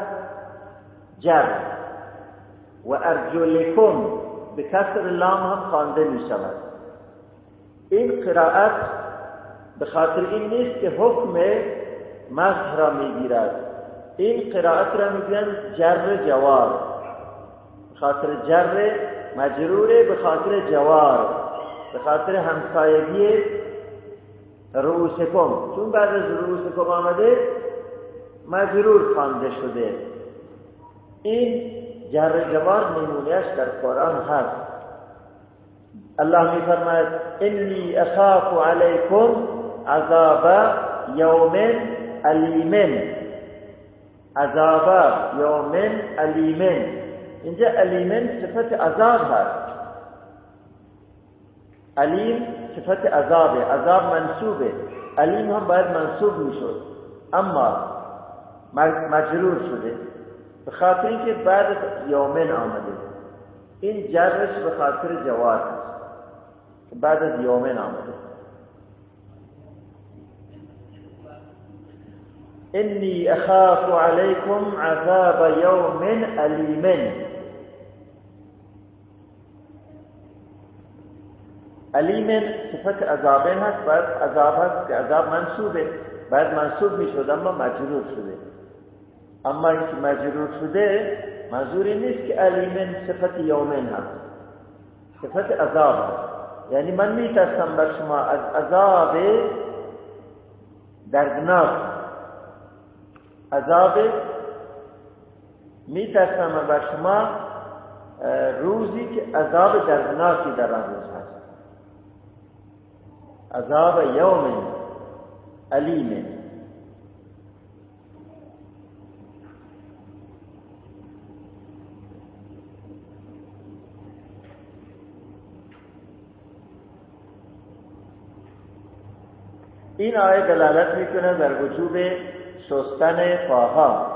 جر و ارجلکم به کسر لام هم خوانده می شود این قرائت به خاطر این نیست که حکم مسح را می‌گیرد. این قرائت را می‌گویند جر جوار. خاطر جر مجروره به خاطر جوار. به خاطر همسایگی رؤوسکم چون بعد از رؤوسکم آمده مجرور خوانده شده. این جر جوار نمونهش در قرآن هست. الله می فرماید انی اخاف علیکم عذاب یوم علیم عذاب یوم علیم اینجا علیمن صفت عذاب هست علیم صفت عذابه عذاب منصوبه علیم هم باید منصوب می‌شد. اما مجرور شده. به خاطر اینکه بعد یومن آمده. این جرش به خاطر جواد بعد از یومن آمده. انی اخاف علیکم عذاب یوم علیمن علیمن صفت عذابین هست باید عذاب هست که عذاب منصوبه. باید منصوب می اما مجرور شده. اما اینکه مجرور شده منظوری نیست که علیمن صفت یومن هست. صفت عذاب هست. یعنی من میترسم بر شما از عذاب دردناک عذاب میترسم بر شما روزی که عذاب دردناکی در آن روز هست. عذاب یوم علیم. این آیه دلالت می‌کنه در وجوب شستن پاها.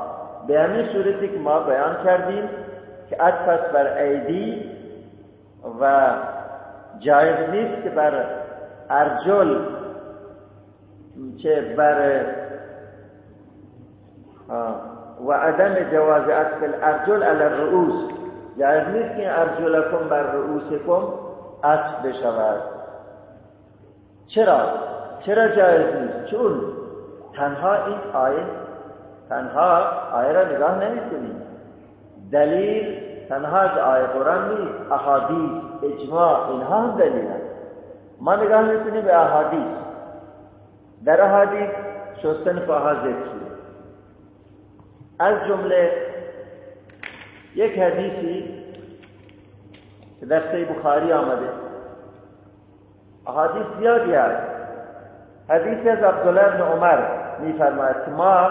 به همین صورتی که ما بیان کردیم که پس بر ایدی و جایز نیست که بر ارجل چه بر و عدم جواز عطف الارجل علی الرؤوس. جایز نیست که ارجلکم بر رؤوسکم عطف بشود. چرا؟ چرا جایز نیست؟ چون تنها این آیه تنها آیه را نگاه نمی‌کنیم دلیل تنها از آیه قرآن نیست. احادیث اجماع اینها هم دلیل هست ما نگاه می‌کنیم به احادیث. در احادیث شستن پاها ذکر از جمله یک حدیثی که در بخاری آمده. احادیث زیادی هست. حدیث از عبدالله بن عمر. میفرماید که ما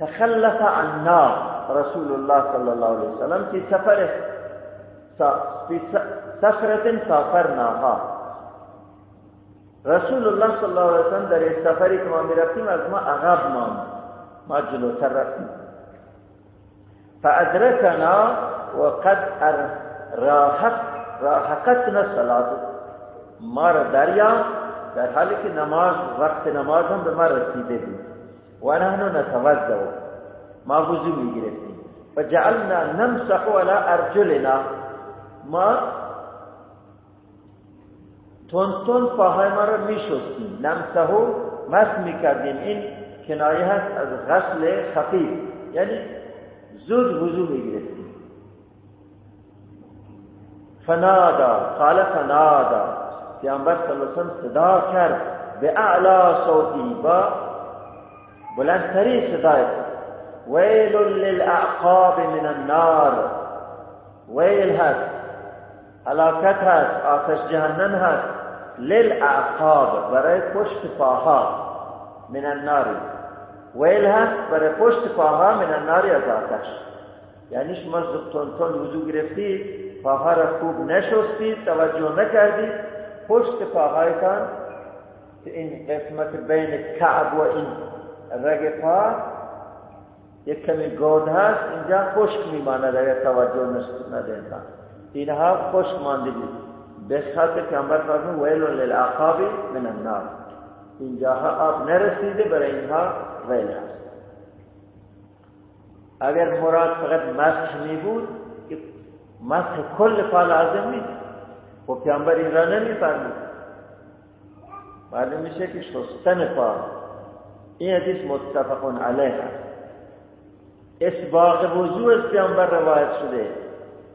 تخلف عنا رسول الله صلی الله علیه وسلم فی سفر سفرت سافرناها. رسول الله صلی الله علیه وسلم در سفری که ما میرفتیم از ما عقب ماند. ما جلوتر رفتیم. فادرکنا وقد راحت راحقتنا الصلاه ما را دریافت در حالی که نماز وقت نماز هم به ما رسیده بود. و نحن نتوضا ما وضو می‌گرفتیم. و جعلنا نمسح على ارجلنا. ما تون تون پاهای ما رو میشستیم. نمسحو مس می‌کردیم. این کنایه هست از غسل خفیف. یعنی زود وضو می‌گرفتیم. فنادا. قال فنادا. پیامبر صلی الله علیه وسلم صدا کرد. به اعلا صوتی با بلندترین صدای ویل للاعقاب من النار. ویل هست. هلاکت هست. آتش جهنم هست. للاعقاب. برای پشت پاها. من النار. ویل هست. برای پشت پاها من النار از آتش. یعنی شما تون تون وضو گرفتید. پاها را خوب نشستید. توجه نکردید. پشت پاهایتان که این قسمت بین کعب و این رگ پا یک کمی گود هست اینجا خشک میماند اگر توجه نده انسان اینها خشک مانده به خاطر پیامبر فرمود ویل للعقاب من النار. اینجاها آب نرسیده برای اینها ویل هست. اگر مراد فقط مسح می بود مسح کل پا لازم نیست. خب پیامبر این را نمیفرمود. معلوم میشه که شستن پا این حدیث متفقون علیه. است اسباق وضوع از پیامبر روایت شده.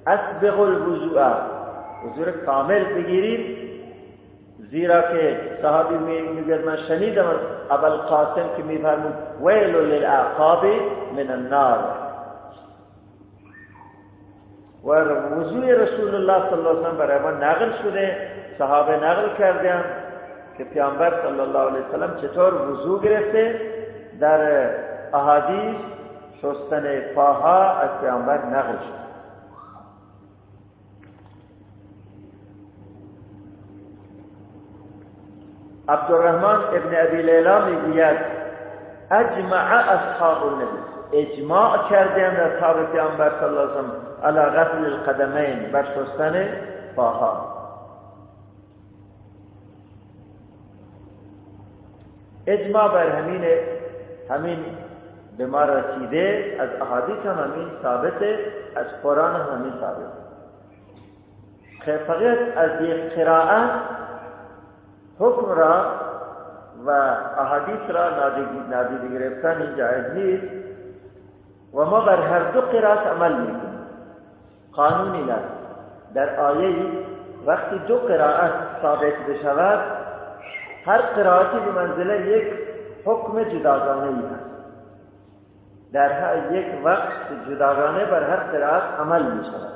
اسبق الوضوع وضوع کامل بگیرید. زیرا که صحابی میگه من شنیدم از ابل قاسم که میفرمود ویل للعقاب من النار. و وضوع رسول الله صلی الله علیه وسلم برای ما نقل شده صحابه نقل کردن که پیامبر صلی الله علیه وسلم چطور وضو گرفته؟ در احادیث شستن پاها از پیامبر نقل شد. عبدالرحمن ابن ابی لیلا می‌گوید اجمع اصحاب النبی. اجماع کردند اصحاب پیامبر صلی الله علیه وسلم. علی غسل القدمین بر شستن پاها. اجماع بر همین همین به رسیده از احادیث هم همین ثابته از قرآن هم همین ثابته. فقط از یک قراءت حکم را و احادیث را نادیده گرفتن جایز نیست و ما بر هر دو قرائت عمل می‌کنیم. قانونی نیست در آیه وقتی دو قرائت ثابت بشود هر قرائتی به منزله یک حکم جداگانه ای هست. در هر یک وقت جداگانه بر هر قرائت عمل می شود.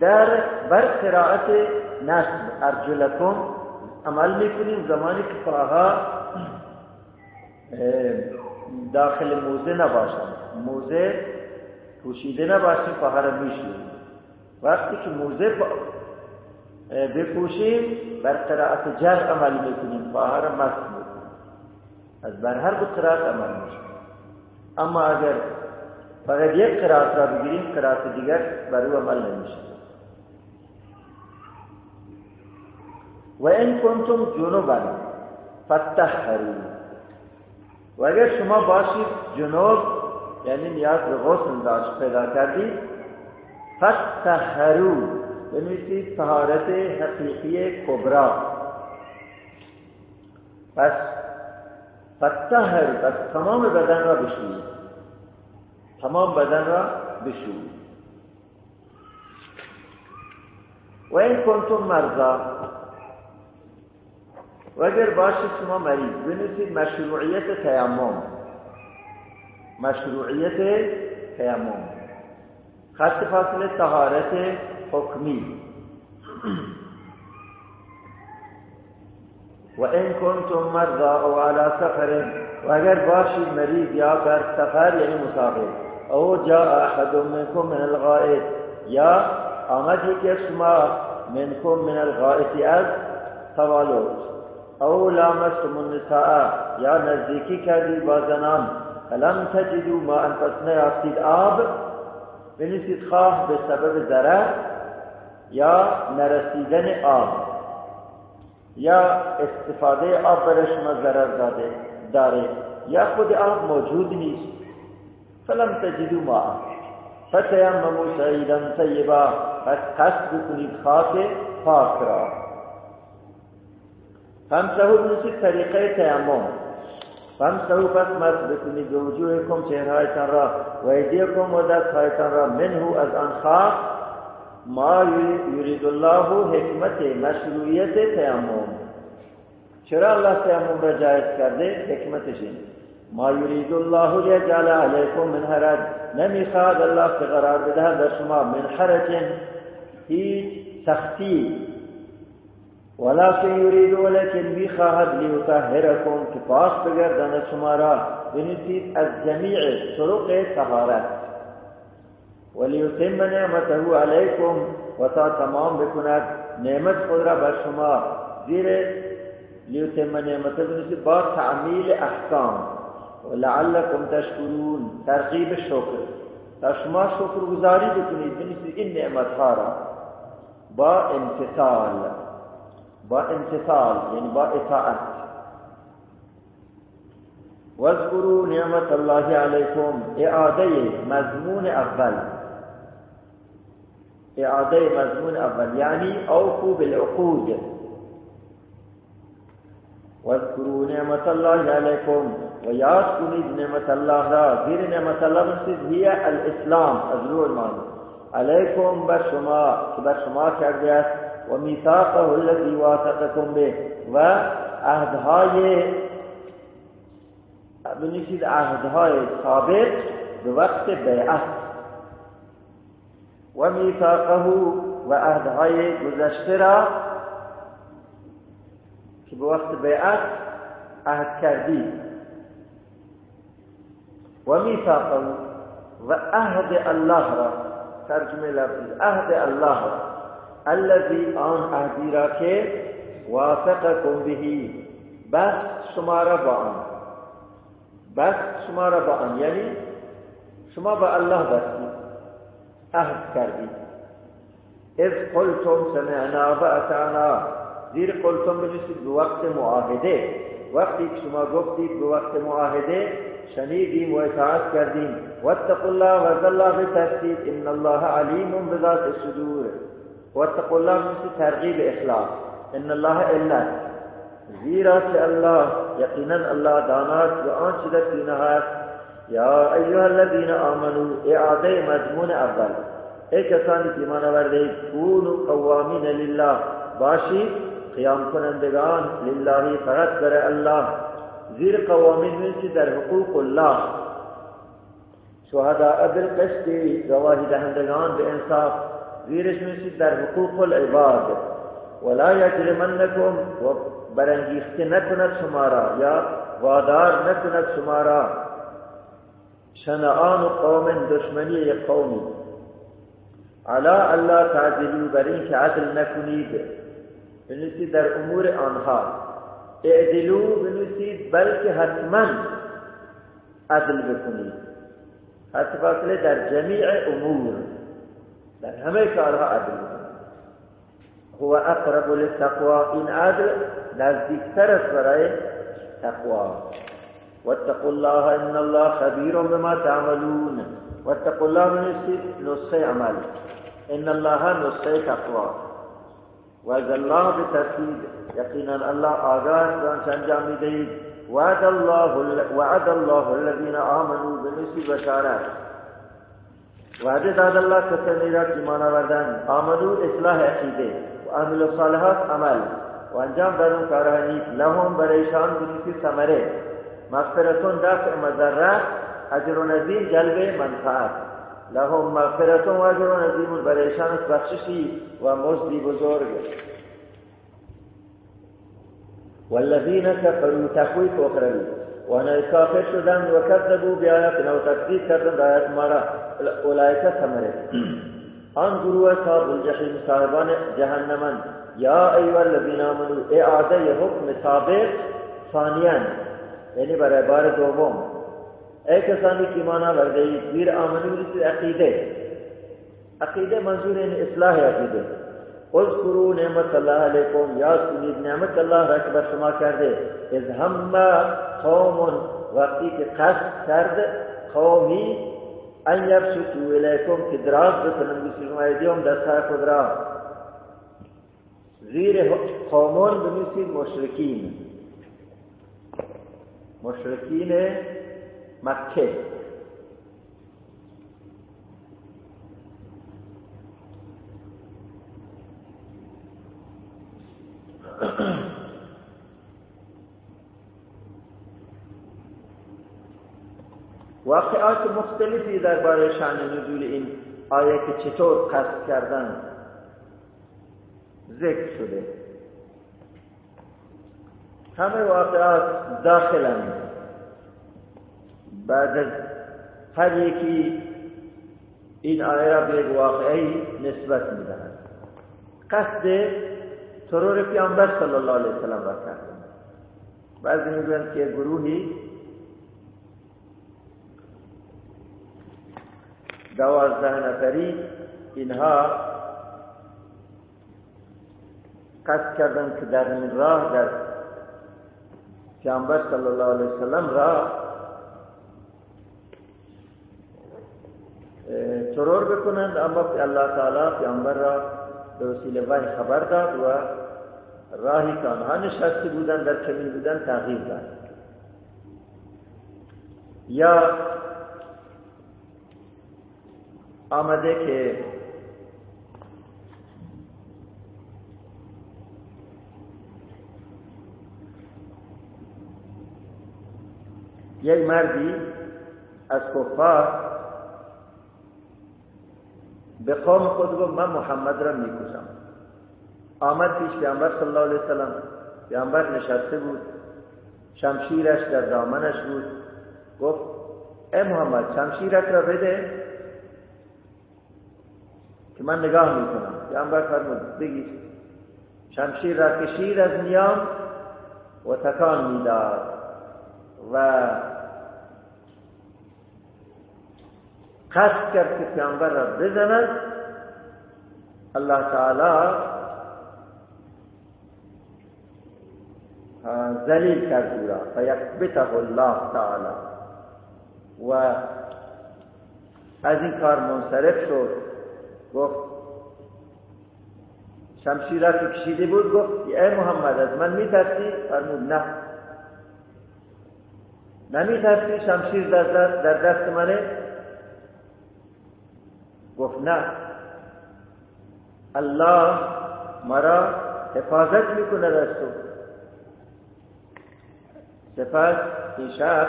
در بر قرائت نصب ارجلکم عمل می‌کنیم زمانی که پاها داخل موزه نباشند موزه پوشیده نباشیم پاها را می‌شویم وقتی که موزه بپوشیم بر قرائت جر عمل می‌کنیم پاها مست می‌کنیم. از بر هر دو عمل میشیم. اما اگر فقط یک قرائت را بگیریم قرائت دیگر بر او عمل نمیشه و این کنتم جنوبا فتحروا و اگر شما باشید جنوب یعنی نیاز به غسل داشت پیدا کردید فتحروا بنویسید طهارت حقیقی کبرا پس فتحر پس تمام بدن را بشویید تمام بدن را بشویید و این کنتم مرضا. و اگر باشید شما مریض بنویسید مشروعیت تیمم. مشروعیت تیمم. خط فاصله طهارت حکمی. و این کنتم مرضا او علی سفر. و اگر باشید مریض یا بر سفر یعنی مسافر. او جاء احد منکم من الغائط. یا آمد یکی شما منکم من الغائط از توالد او لامستم النساء. یا نزدیکی کردید با زنان. فلم تجدو ما انفس نیافتید آب؟ بنویسید خواه به سبب ضرر یا نرسیدن آب. یا استفاده آب برای شما ضرر داده، داره. یا خود آب موجود نیست. فلم تجدو ما. فتیممو سعیدا طیبا. پس قصد بکنید خاک پاک را. فامسحوا بنویسید طریقه تیمم. فامسحوا فاسمت بكم بوجوهكم شهرها ترى وأيديكم وذاتها ترى منه از انخاق ما يريد الله حکمت مشروعیت تیمم۔ چرا الله تیمم را جائز کر دے حکمتش این ما یرید الله لیجعل علیکم من حرج۔ نمیخواد الله سے قرار بدهد در شما من حرج۔ هیچ سختی ولكن يريد ولكن میخواهد لیطهرکم که پاک بگرداند شما را، بنویسید از جمیع طرق طهارت. ولیتم نعمته علیکم و تا تمام بکند نعمت خود را بر شما. زیر لیتم نعمته بنویسید با تعمیل احکام. ولعلکم تشکرون. ترغیب شکر. تا شما شکر گزاری بکنید، بنویسید این نعمت ها را. با امتثال. با بامتثال يعني بإطاعة واذكروا نعمة الله عليكم إعادة مضمون أول. إعادة مضمون أول يعني أوفوا بالعقود. واذكروا نعمة الله عليكم وياد كنيد نعمة الله را غير نعمة الله مقصد هي الإسلام أزلو المعنى عليكم بشما كبشما كردت و میثاقه الذی واثقکم به و عهدهای بنویسید عهدهای ثابت به وقت بیعت. و میثاقه و عهدهای گذشته را که به وقت بیعت عهد کردید و میثاقه و عهد الله را ترجمه لفظی عهد الله را. الذي آن عهدی را که وافقکم بهی بس شما را با آن. بس شما را با آن. یعنی شما با الله بستید عهد کردید اذ قلتم سمعنا و اتعنا زیر قلتم بنویسید به وقت معاهده. وقتی که شما گفتید به وقت معاهده، شنیدیم و اطاعت کردیم. واتقوا الله و الله به ان الله علیم بذات الصدور. واتقوا الله من ترغيب إخلاص. إن الله إلا زيرا کہ اللہ یقینا اللہ دانات و في شدہ يا أيها الذين آمنوا الذین مضمون اول أي كسان کی معنی وردے کونو قوامین للہ باشی قیام کنندگان للہ فرد کر اللہ زیر قوامین میں چی در حقوق اللہ شہداء بالقسط گواہی دہندگان بے انصاف. زیرش میشه در حقوق العباد. ولا یجرمنکم و برانگیخته نکند شمارا یا وادار نکند شمارا. شنعان قوم دشمنی قومی. علا الله تعدلو بر این که عدل نکنید. بنویسید در امور آنها. اعدلو بنویسید بلکه حتما عدل بکنید. حتی فاصله در جمیع امور. در همه کارها عدل هو اقرب للتقوا این عدل نزدیکتر است برای تقوا واتقوا الله ان الله خبیر بما تعملون. واتقوا الله بنویسید نسخه عمل. ان الله نسخه تقوا و از الله ترتیب یقینا الله آگاه و انجام میدهید. وعد الله وعد الله الذين آمنوا بنسی بشارت. وعده داد الله کسانی را که ایمان آوردن. آمدو اصلاح عقیده و عمل صالحات عمل. و انجام دادن کارهای نیک لهم برایشان بنسی ثمره مغفرتون دفع مذره اجر و نظیر جلب منفعت. لهم مغفرتون و اجر و نظیم برایشان بخششی و مزدی بزرگ. والذین کفروا تخویف اخروی وانا کافر شدن و کذبوا بیااتنا و تکذیب کردن به آیات ما را. اولئک آن گروه اصحاب الجحیم صاحبان جهنمن یا ایوہ الذین آمنو اعادہ یہ حکم سابق ثانیان یعنی برای بار دوم. اے کسانی کی مانا لگ گئی پیر آمنو رسی عقیدے عقیدے منظور یعنی اصلاح عقیدے اذکروا نعمت الله علیکم یاد کنید نعمت الله را که بر شما کرده. از هم قوم وقتی که قصد کرد قومی ان یبسطوا الیکم که دراز بکنن به شما ایدیهم دستهای خود را. زیر قومون بنویسید مشرکین. مشرکین مکه. واقعات مختلفی درباره شان نزول این آیه که چطور قصد کردن ذکر شده. همه واقعات داخلن. بعد از هر یکی این آیه را به یک واقعی نسبت می‌دهند قصد ترور پیامبر صلی الله علیه وسلم کردن بعضی می‌گویند که گروهی دوازده نفری اینها قصد کردن که در این راه در پیامبر صلی الله علیه وسلم را ترور بکنند. اما الله تعالی پیامبر را به وسیله وحی خبر داد و راهی که آنها نشسته بودند، در کمین بودند، تغییر داد. یا آمده که یک مردی از کفار به قوم خود گفت من محمد را می‌کشم آمد پیش پیامبر صلی الله علیه وسلم پیامبر نشسته بود. شمشیرش در دامنش بود. گفت ای محمد شمشیرت را بده که من نگاه می‌کنم. پیامبر فرمود بگی شمشیر را کشید از نیام و تکان می‌داد و قصد کرد که پیامبر را بزند. الله تعالی ذلیل کرد او را. فیکبته الله تعالی. و از این کار منصرف شد. گفت شمشیره که کشیده بود. گفت ای محمد از من میترسی؟ فرمود نه. نمیترسی؟ شمشیر در دست, در دست منه؟ گفت نه. الله مرا حفاظت می‌کنه از تو. سپس این شخص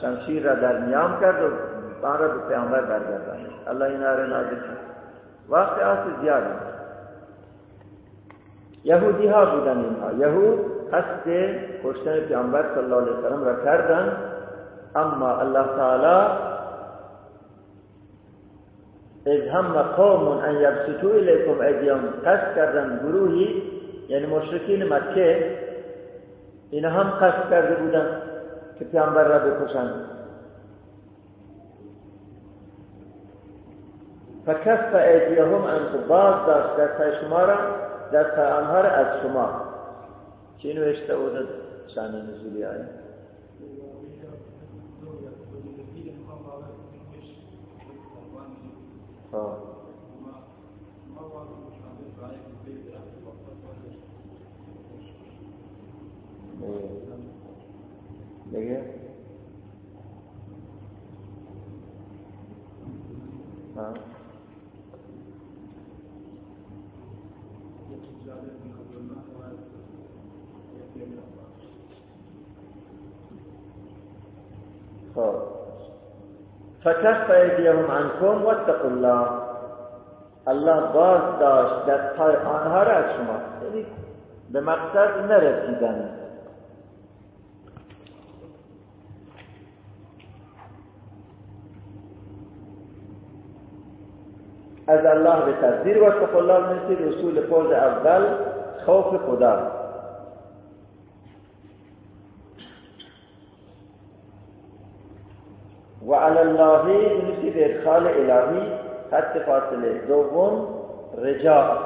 شمشیر را در میام کرد و آن به پیامبر برگردانید الله این را نازل کرد. وقت آس زیاد یهودی ها بودن اینها. یهود قصد کشتن پیامبر صلی الله علیه وسلم را کردند. اما الله تعالی اذ هم قوم ان یبسطوا الیکم ایدیهم. قصد کردن گروهی یعنی مشرکین مکه اینا هم قصد کرده بودن که پیامبر را بکشند. فکف ایدیهم ان باز داشت در شما را دست آنها را از شما. چی نوشته بود؟ شان نزولی آیه. السيئات نعم. طيب. فكف أيديهم عنكم؟ واتقوا الله. الله باز داشت دستهای آنها را از شما به مقصد نرسیدند از الله به تقدیر و الله مثل رسول فوز اول خوف خدا. و علی الله مثل ادخال الهی خط فاصله دوم رجاء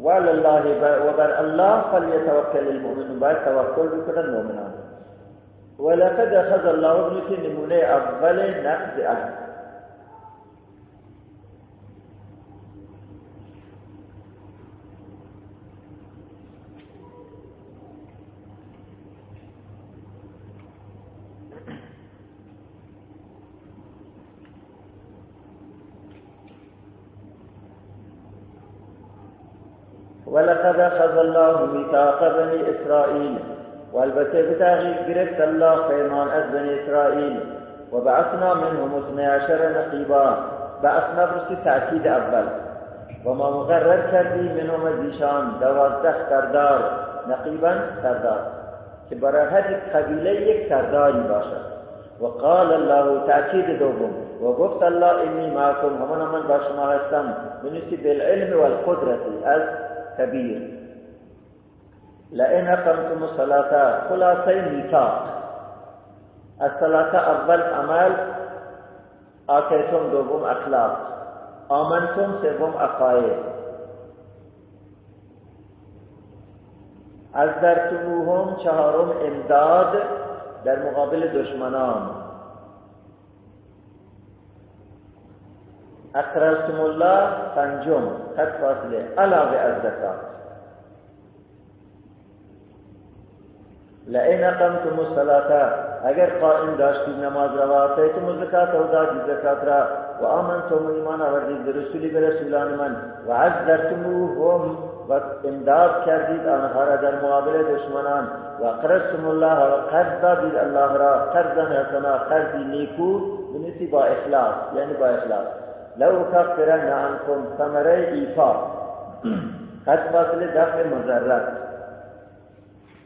و علی الله و بر الله فلیتوکل المؤمنون باید توکل بکنن مؤمنان. ولقد أخذ الله ابنك نمونه أول نقد أهل ولقد أخذ الله ميثاق بني إسرائيل. والبته بتغيير جرفت الله فيمان از بني اسرائيل وبعثنا منهم اثني عشر نقيبا بعثنا برسي تأكيد اول. وما مقرر کردی منهم از ایشان دوازده سردار نقیبا سردار که برای هر قبیله یک سرداری باشد. وقال الله تأكيد دوم. وقفت الله إني معكم ومن من باشما هستم. بنسي بالعلم والقدرة از كبير لئن اقمتم الصلاة خلاصه میثاق الصلاة اول عمل آتیتم دوم اخلاق آمنتم سوم عقاید از درتموهم چهارم امداد در مقابل دشمنان. اقررتم الله پنجم خط فاصله علاوه از زکات. لئن اقمتم الصلاه اگر قائم داشتید نماز را و آتیتم الزکات و دادید زکات را، و آمنتم ایمان آوردید به رسولی به رسولان من، و عزرتموهم و امداد کردید آنها را در مقابل دشمنان، و قرضتم الله و قرض دادید الله را، قرضا حسنا، قرضی نیکو بنسی با اخلاص یعنی با اخلاص. لو کفرن عنکم ثمره ایفا، قد فاصله دفع مزرد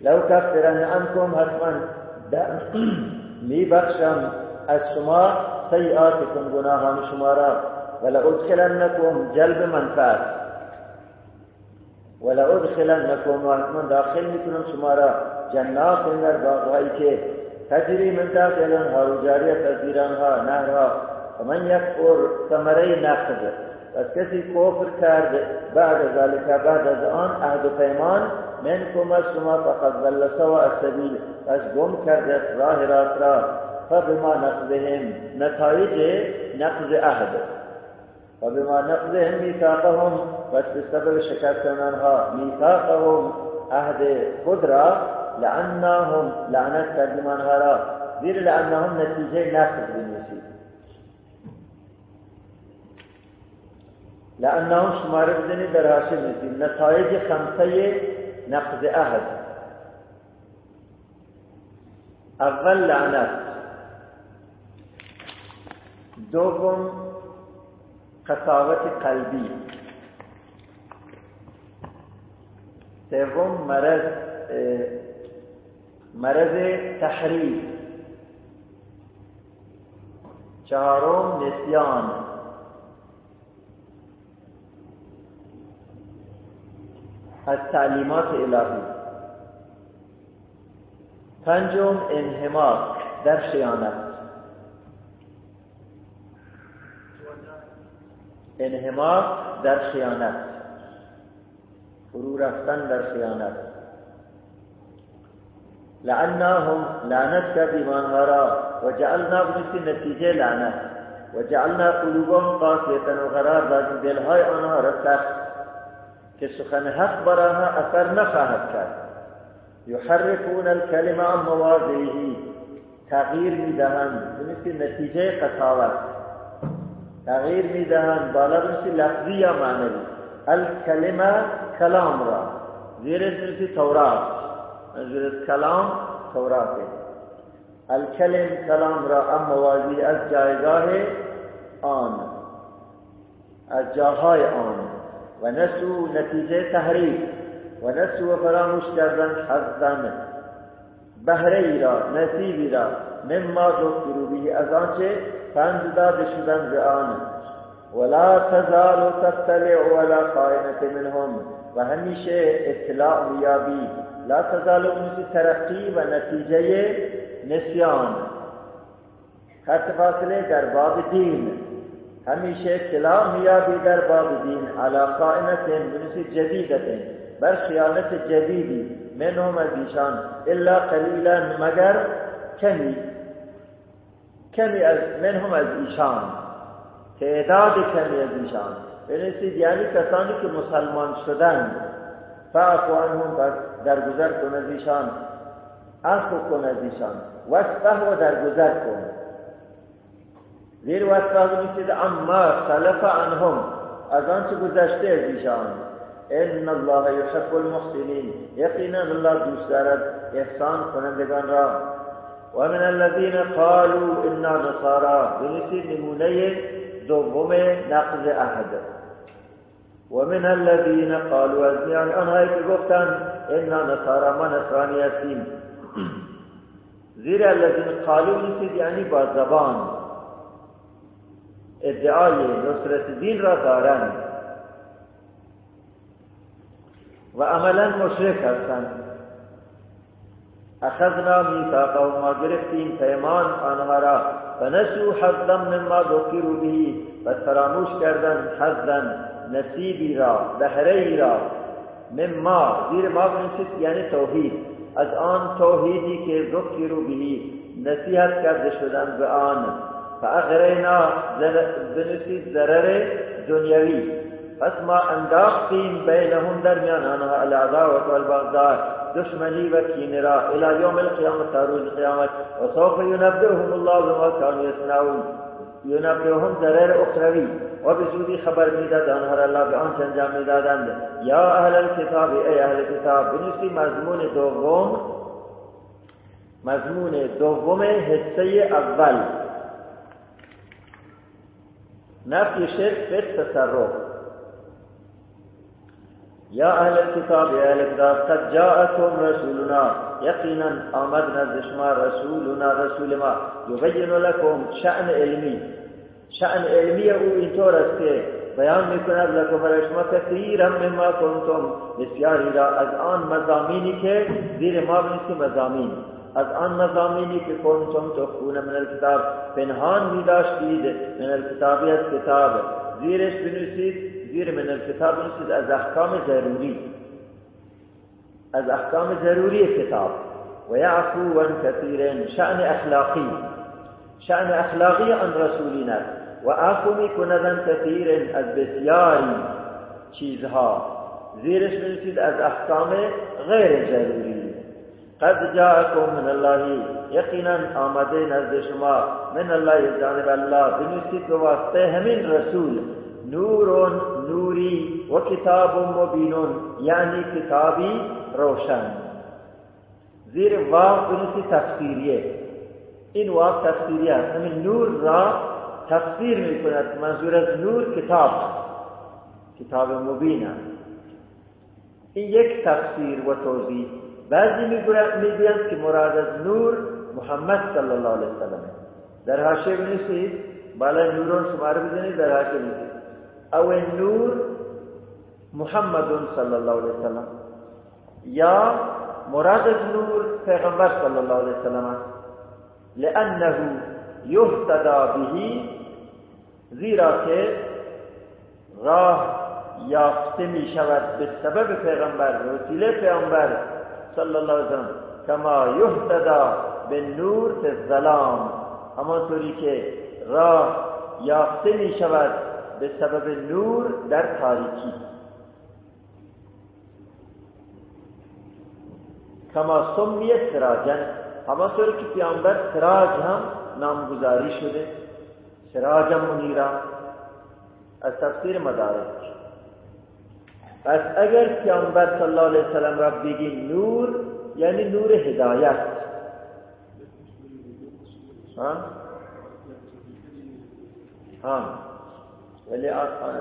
لو کفرن عنکم حتما می بخشم از شما سیئاتکم گناهان شما را. ولا ادخلنکم جلب منفعت. ولا ادخلنکم و حتما داخل میکنم شما را. جنات در باغهایی که تجری من داخل آنها و جاری از ها نهرها. و من یکفر ثمره نقد پس کسی کفر کرد بعد ذلك بعد از آن عهد و پیمان منکم از شما فقط ضل سوا السبیل. پس گم کرده راه راست را. فبما نقضهم. نتایج نقض عهد. وبما نقضهم میثاقهم. پس به سبب شکستن آنها میثاقهم عهد خود را. لعناهم. لعنت کردیم آنها را. زیر لعناهم نتیجه نقض بنویسید لعناهم شماره بزنید در حاشیه بنویسید نتایج خمسه نقض عهد. اول لعنت. دوم قساوت قلبی. سوم مرض مرض تحریف. چهارم نسیان. از تعلیمات الهی. پنجم انحماق در خیانت. انحماق در خیانت. فرو رفتن در خیانت. لعناهم لعنت کردیم آنها را. و جعلنا بنسی نتیجه لعنت. و جعلنا قلوبهم قاسیتا و قرار دادیم دلهای آنها را سخت که سخن حق براها اثر نخواهد کرد. یحرفون الکلمه عن مواضعه. تغییر می‌دهند. بنسی نتیجه قصاوت تغییر می‌دهند. بالا بنسی لفظی یا معنوی. الکلمه کلام را. زیرش بنسی تورات. منظور کلام تورات الکلم کلام را ام موازی از جایگاه آن. از جاهای آن. و نسو نتیجه تحریف و نسو و فراموش کردن حظن بهره ای را نصیبی را مما ذکروا به از آنچه پند داده شدن به آن. ولا تزال تطلع ولا قائمت منهم. و همیشه اطلاع میابی لا تزال مثل ترقی و نتیجه نسیان. خط فاصله در باب دین. همیشه اطلاع میابی در باب دین. علا قائمت مثل جدیدت. بر خیانت جدیدی. منهم از ایشان. الا قلیلا. مگر کمی. کمی از منهم از ایشان. تعداد کمی از ایشان. بنویسید یعنی کسانی که مسلمان شدند فعفو عنهم. پس درگذر کن از ایشان. عفو کن از ایشان. وصفه و درگذر کن. زیر وصفه بنویسید اما سلف عنهم از آنچه گذشته از ایشان ان الله یحب المحسنین. یقینا الله دوست دارد احسان کنندگان را. و من الذين قالوا أنا نصارى بنویسید نمونه دوم نقض عهد. و من الذين قالوا از میان آنهایی که گفتند أنا نصارى ما نصرانی هستیم. زیر الذين قالوا نیستید یعنی با زبان. ادعای نصرت دین را دارند. و عملا مشرک هستند. اخذنا میثاقهم ما گرفتیم پیمان آنها را. فنسوا حظا مما ذکروا به و فراموش کردن حظا نصیبی را بهره را. مما زیر ما بنویسید یعنی توحید. از آن توحیدی که ذکروا به نصیحت کرده شدن به آن. فاغرینا بنویسید ضرر دنیوی پس ما انداختیم بینهم در میان آنها العداوت والبغضاء دشمنی و کینه را الى یوم القیامت تا روز قیامت. و سوف الله بما كانوا يصنعون ینبئهم ضرر اخروی. و به زودی خبر میداد آنها را، الله به آنچه انجام میدادند. یا اهل الكتاب ای اهل کتاب، بنویسی مضمون دوم مضمون دوم حصه اول. نفی شرک به تصرف. یا اهل کتاب یا اهل کتاب قد جاءکم رسولنا. یقینا آمد نزد شما رسولنا رسول ما. یبین لکم شأن علمی. شأن علمی او اینطور است که بیان می‌کند لکم برای شما کثیرا مما کنتم. بسیاری را از آن مزامینی که زیر ما بنیستی مزامین از آن مزامینی که کنتم تخفون من الکتاب پنهان می داشتید من الکتابی از کتاب. زیرش بنویسید زیر من الکتاب بنویسید. از احکام ضروری. از احکام ضروری کتاب. و یعفو عن کثیر شأن اخلاقی. شأن اخلاقی آن رسولین است. و عفو می کندن کثیر از بسیاری چیزها. زیرش بنویسید از احکام غیر ضروری. قد جاءكم من الله یقینا آمده نزد شما من الله جانب الله بنویسید به واسطه همین رسول نور نوری و کتاب مبین یعنی کتابی روشن زیر واو بنویسید تفسیریه این واو تفسیریه است. همین نور را تفسیر می کند منظور از نور کتاب کتاب مبین این یک تفسیر و توضیح. بعضی می‌گویند که مراد از نور محمد صلی الله علیه وسلم در حاشیه بنویسید بالا نورون شماره بزنید در حاشیه بنویسید او نور محمد صلی الله علیه وسلم یا مراد از نور پیغمبر صلی الله علیه وسلم است. لانه یهتدا به زیرا که راه یافته می شود به سبب پیغمبر وسیله پیغمبر صلی الله علیه وسلم، کما یهتدا به نور ظلام همانطوری که راه یافته می شود به سبب نور در تاریکی. کما سمیت سراجن، همانطوری که پیامبر سراج هم نامگذاری شده، سراج منیرا، از تفسیر مدارک. پس اگر پیامبر صلی الله علیه وسلم را بگی نور یعنی نور هدایت. ها؟ ها. ولی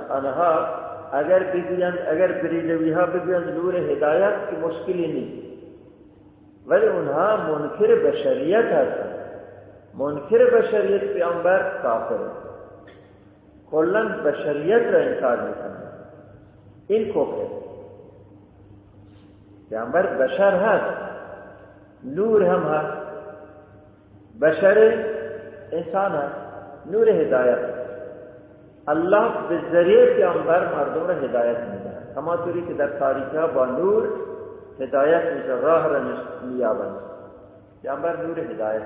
آنها اگر بگویند اگر بریلوی ها بگویند نور هدایت که مشکلی نیست. ولی اونها منکر بشریت هستند. منکر بشریت پیامبر کافر کلا بشریت را انکار می‌کنه این کفر پیامبر بشر هست نور هم هست بشر انسان هست نور هدایت الله به ذریعه پیامبر مردم را هدایت میده اما طوری که در تاریکی ها با نور هدایت میشه، راه را میابند پیامبر نور هدایت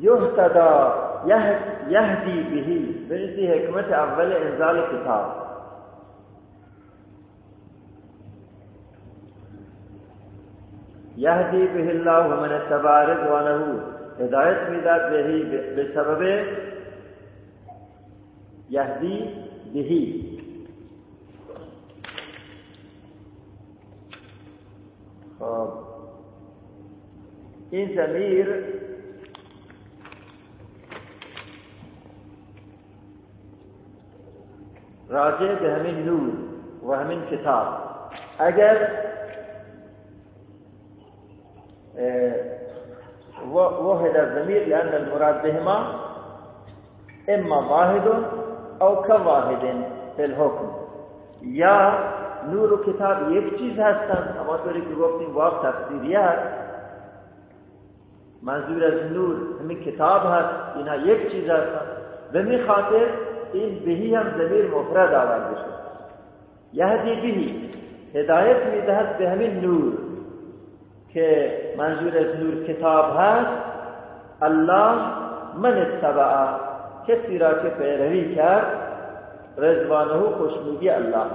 يهتدى يهدي به. بنتي حكمة أول إنزال الكتاب. يهدي به الله من اتبع رضوانه هدايت میداد به بسبب يهدي به. خب. این زمیر راجع به همین نور و همین کتاب. اگر وحد الضمير لأن المراد بهما إما واحد أو كواحد في الحكم یا نور و کتاب یک چیز هستند اما طوری که گفتیم واقع تفسیریه هست. منظور از نور همین کتاب هست اینا یک چیز هستند به می خاطر این بهی هم زمیر مفرد آورده شد. یهدی بهی هدایت می‌دهد به همین نور که منظور از نور کتاب هست. الله من اتبع کسی را که پیروی کرد رضوانه خوشنودی الله.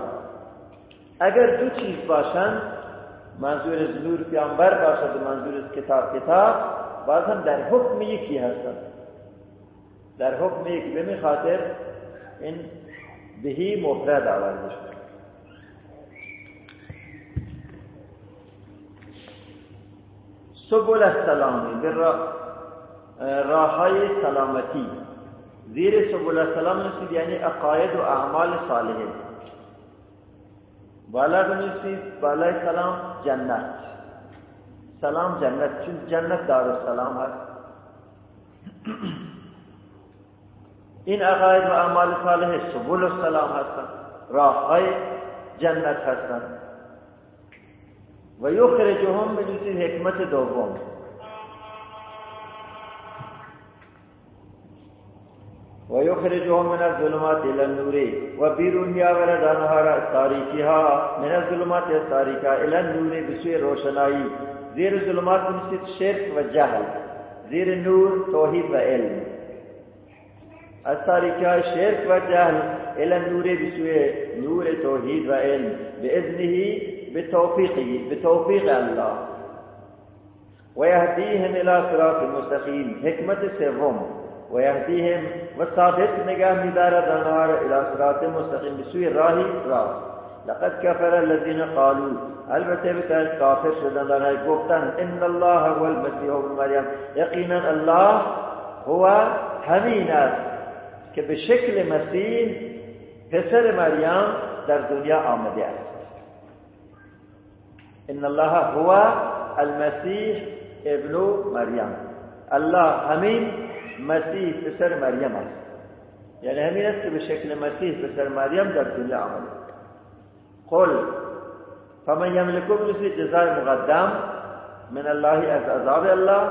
اگر دو چیز باشند منظور از نور پیامبر باشد و منظور از کتاب کتاب باز هم در حکم یکی هستند. در حکم یکی به خاطر این بهی مفرد آورده شد سبل السلامی به راه های سلامتی۔ زیر سبول السلام نویسید یعنی عقاید و اعمال صالحه بالا بنویسید بالای سلام جنت۔ سلام جنت، چون جنت دار السلام هست این عقاید و اعمال صالح سبول السلام هستند راه های جنت هستند و یخرجهم بنویسید حکمت دوم. و یخرجهم من الظلمات الى النور. و بیرون میآورد آنها را تاریکی ها من الظلمات تاریکا الى النور بسوی روشنایی. زیر ظلمات بنویسید شرک و جهل. زیر نور توحید و علم. السالكة و وجهل إلى نور بسوی نور توحید و توحيد وعلم. بإذنه بتوفيقه بتوفيق الله. ويهديهم إلى صراط المستقيم. حكمة سوم و ثابت نگاه دارد النار إلى صراط مستقیم بسوی الراه راست لقد كفر الذين قالوا البته بتاج کافر شدن لغای گفتن إن الله هو المسيح ابن مريم. يقينا الله هو همین است. که به شکل مسیح پسر مریم در دنیا آمده است. ان الله هو المسیح ابن مریم. الله همین مسیح پسر مریم است. یعنی همین است که به شکل مسیح پسر مریم در دنیا آمده. قل فمن یملکو مثل جزای مقدم من الله از عذاب الله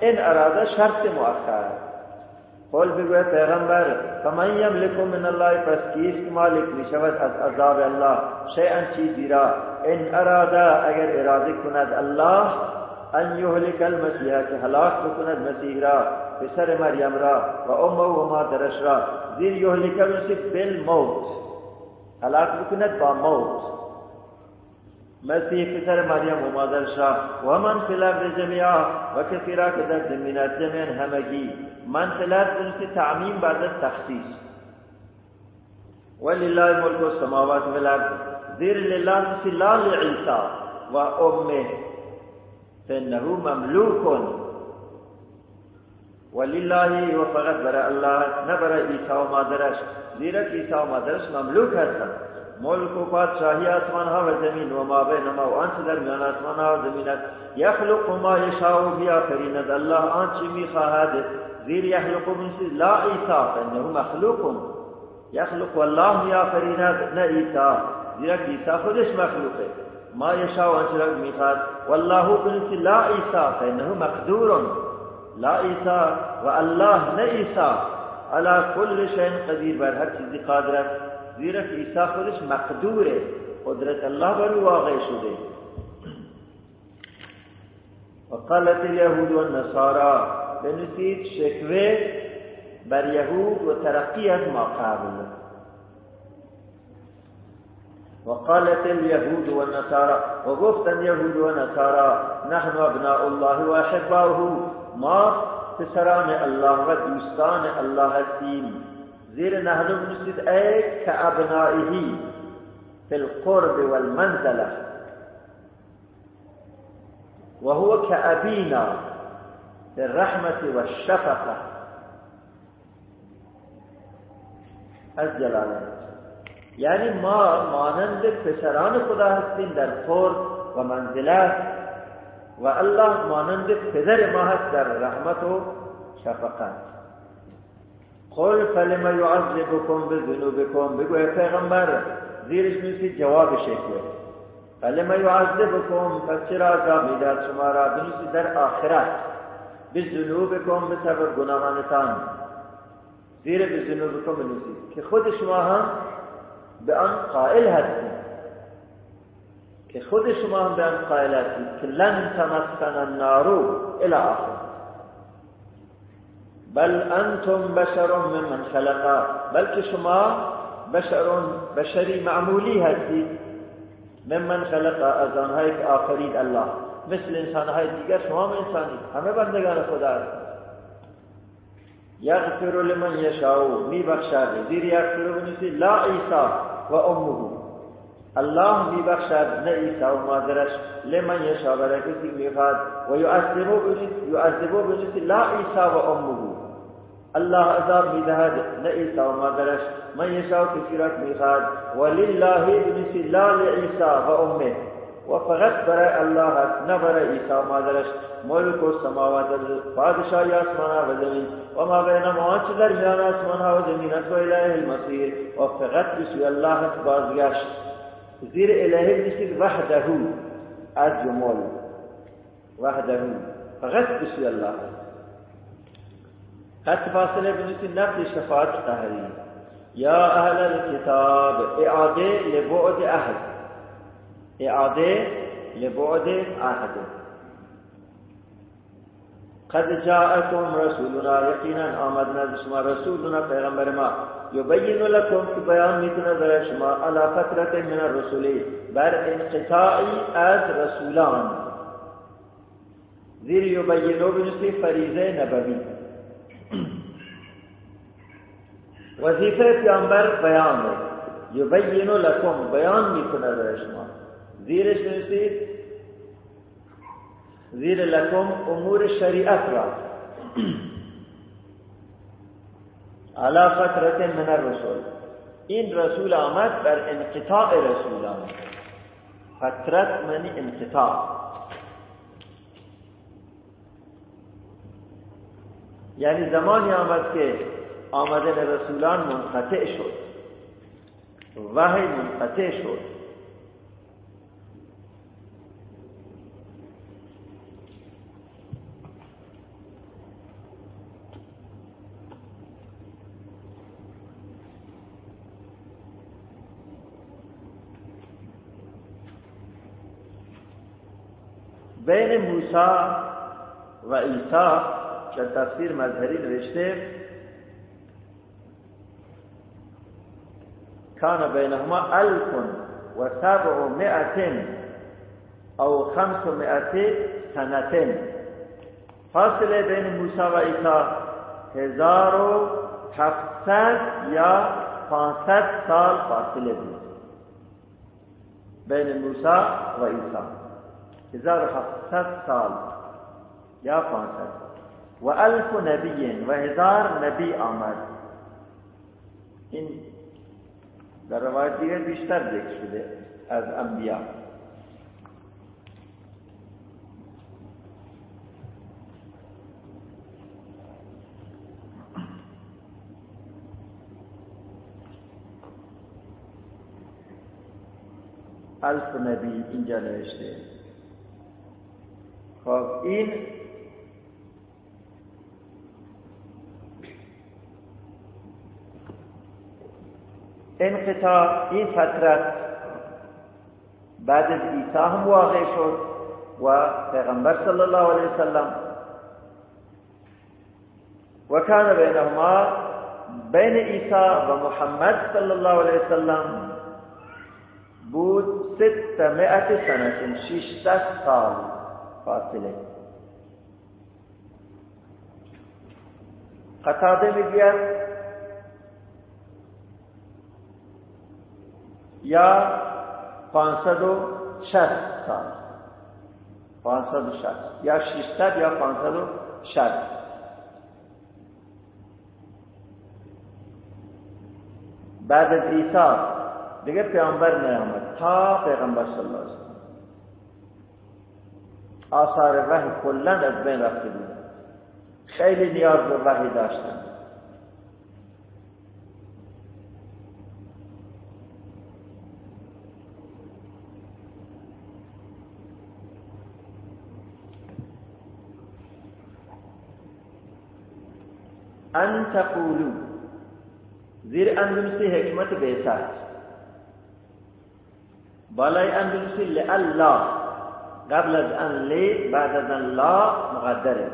این اراده شرط مؤخر. قول بھی گئے پیغمبر، فمن یملکو من اللہ پس کیس کی مالک نشود از عذاب اللہ شیئن چی دیرا ان ارادا، اگر ارادی کند اللہ، ان یحلک المسیح، کہ ہلاک کند مسیح را بسر مریم را، و امو وما درش را دیر یحلک المسیح بالموت، ہلاک کند با موت۔ مسیح پسر مریم و مادر شاه و من في جمعی جميعا و کفیرا که در زمینات زمین همگی من في الأرض تعمیم بعد التخصيص ولله ملك السماوات والارض ذير لله في لا لعيسى مملوکن فانه مملوك و فقط برا اللہ نبرا عیسا و مادرش ومادرش عیسا و مادرش مملوک هستند. ملک و پادشاہی آسمان ها و زمین و ما بینما و آنچه در میان آسمان ها و زمین است. یخلق ما یشاو بیا کرینت اللہ آنچ می خواہد زیر یخلق من سی لا عیسا فانہو مخلوق. یخلق اللہ یا کرینت نا عیسا زیرک عیسا خودش مخلوق ہے ما یشاو انس رب می خواہد واللہ من سی لا عیسا فانہو مقدور. لا ایسا و اللہ نا ایسا علا کل شین قدیر. بر هر چیزی قادر است. زیرا که عیسی خودش مقدوره. قدرت الله بر واقع شده. وقالت اليهود والنصارى بنسید شکوه بر یهود و ترقی از ما قبل. وقالت اليهود والنصارى وقفت اليهود والنصارى نحن ابناء الله واحباؤه ما پسران الله و دوستان الله هستیم. زیر نحن بنسید ای كابنائه في القرب والمنزله وهو كأبينا في الرحمة والشفقة از جلاله. یعنی ما مانند پسران خدا هستیم در قرب و منزلت و الله مانند پدر ما هست در رحمت و شفقت. قل فلما يعذبكم بذنوبكم بگو ای پیغمبر زیرش میسی جواب شکوه. فلما يعذبكم پس چرا عذاب می‌داد شما را؟ بنویسی در آخرت. بذنوبكم به سبب گناهانتان. زیر بذنوبكم بنویسید. که خود شما هم به آن قائل هستید. که خود شما هم به آن قائل هستید. که لن تمسن النار الى آخر. بل أنتم بشر من خلقا بلکه شما بشر بشری معمولی هستید من خلق از آنهایی که آفرید الله. مثل انسانهای دیگر شما هم انسانی. همه بندگان خدا یغفر لمن یشاء. می بخشد زیر یغفر بنویسید لا عیسی و امه. الله می بخشد نه عیسی و مادرش. لمن یشاء. برای کسی میخواد. و یعذبو بنویسید لا عیسی و امه. الله عذاب بدهد لعيسى وما درش من يشاء كثيرات ميخاد. ولله ابن سلال عيسى وأمه. وفقط برای الله نه برای عیسی ما درش. ملک السماوات بادشاہی آسمان و زمین. و ما بین ما چه درمیان آسمان و زمین است و الیه المصیر. و فقط بسوی الله بازگشت. زیر الیه بنشید وحده. از جمال. وحده. فقط بسوی الله. است قد فاصلے میں بنسی نفس شفاعت تحری یا اہل الكتاب اعادے لبعد احد اعادے لبعد احد قد جاءتم رسولنا یقینا آمدنا بسما رسولنا پیغمبر ما۔ یبین لکم کی بیان میتنا ذرا شما علا فترت من الرسولی بر انقطاعی از رسولان۔ زیر یبینو بنسی فریضه نبوی۔ وظیفه پیامبر بیان یبین لکم بیان می‌کنه برای شما۔ زیرش نویسید زیر لکم امور شریعت را۔ علا فترت من الرسول۔ این رسول آمد بر انقطاع رسولان فترت منی انقطاع۔ یعنی زمانی آمد که آمدن رسولان منقطع شد. وحی منقطع شد. بین موسی و عیسی در تفسیر مظهری نوشته كان بينهما ألف وسبعمائة أو خمسمائة سنة. فاصلة بین موسی و عیسی هزار و هفتصد یا پانصد سال فاصلة بود. بین موسی و عیسی. هزار و هفتصد سال یا پانصد. و الف نبی و هزار نبی آمد. در روایت دیگر بیشتر ذکر شده از انبیا الف نبی اینجا نوشته. خب این انقطاع این فترت بعد از عیسی هم واقع شد و پیغمبر صلی الله علیه وسلم و کان بینهما بین عیسی و محمد صلی الله علیه وسلم بود ستمائت سنه ششصد سال فاصله. قطاده می‌گوید یا 560 سال. 560 یا 600 یا 560 بعد از عیسی. دیگه پیامبر نیامد. تا پیغمبر صلی الله علیه وسلم آثار وحی کلا از بین رفته بود. خیلی نیاز به وحی أن تقولوا. زير أن نمسي حكمة بيسات بلاي أن نمسي لألا. قبل أن لي بعد أن لا مغدر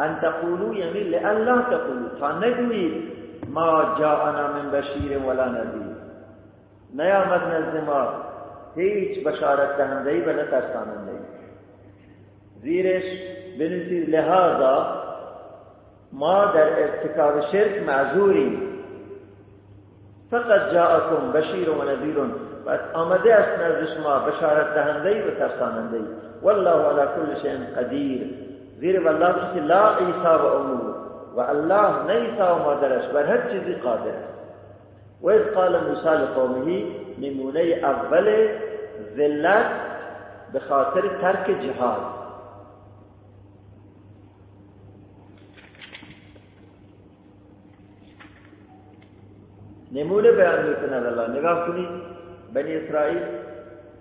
أن تقولوا يعني لألا تقولوا. فنجوي ما جاءنا من بشير ولا نذير. نیامد نزد ما هيك بشارت دهنده بلا و نه ترساننده زیرش بنویسید لهذا ما در ارتکاب شرک معذوریم. فقط جاءکم بشیر و نذیر و آمده است نزد شما بشارت دهنده و ترساننده والله على كل شيء قدیر. زیر والله که لا عیسی و امور و الله نیسا و مادرش بر هر چیزی قادر. و از قال موسی لقومه نمونه اول ذلت به خاطر ترک جهاد. نمونه بیان می‌کنه الله. نگاه کنید بنی اسرائیل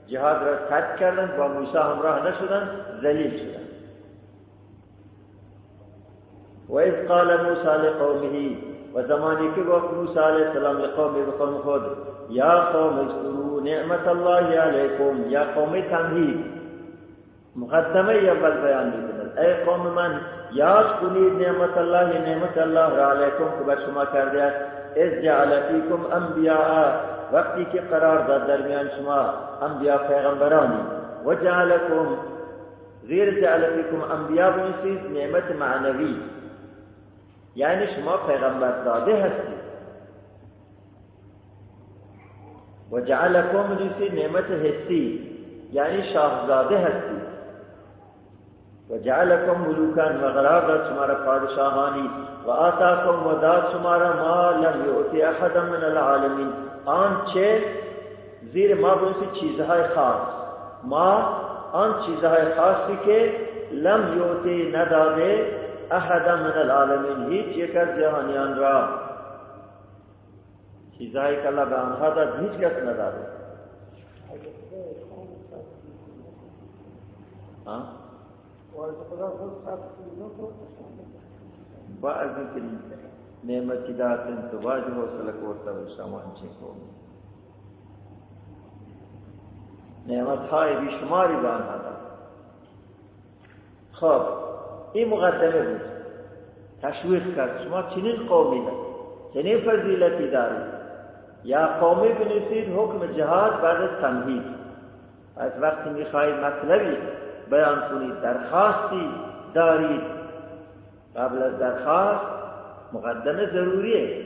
جهاد را ترک کردن با موسی همراه نشدن ذلیل شدن. و اذ قال موسی لقومه و زمانی که گفت موسی علیه السلام لقومه به قوم خود یا قوم اذکروا نعمت الله علیکم یا قوم تمهید. مقدمه اول بیان می‌کند ای قوم من یاد کنید نعمت الله نعمت الله را علیکم که بر شما کرده است. از جعل فیکم انبیاء. وقتی که قرار داد درمیان شما انبیاء پیغمبرانی. و جعلکم، زیر جعل فیکم انبیاء بنویسید، نعمت معنوی. یعنی شما پیغمبر داده هستید. و جعلکم بنویسید، نعمت حسی. یعنی شاهزاده هستید. وجعلكم ملوكا وغرابا تمہارا پادشاہانی وآتاكم ودا تمہارا ما لم يؤتي احدا من العالمين آن چھ زیر ما بہت سی چیزہ خاص۔ ما آن چیزہ خاص کے لم يؤتي ندا دے احدا من العالمین۔ ہی چیکر جہانیان را چیزہ ایک اللہ بہنہا دا دھیج گت ندا ہاں بعض که نعمتی داتن تو واجب حوصله کوتا به شما چه کنی نعمت های بیشماری به آنها خب این مقدمه بود. تشویق کرد. شما چنین قومی دارید. چنین فضیلتی دارید. یا قومی بنویسید حکم جهاد بعد از تمهید. از وقتی می‌خواهید مطلبی بیان کنید درخواستی دارید. قبل از درخواست مقدمه ضروریه.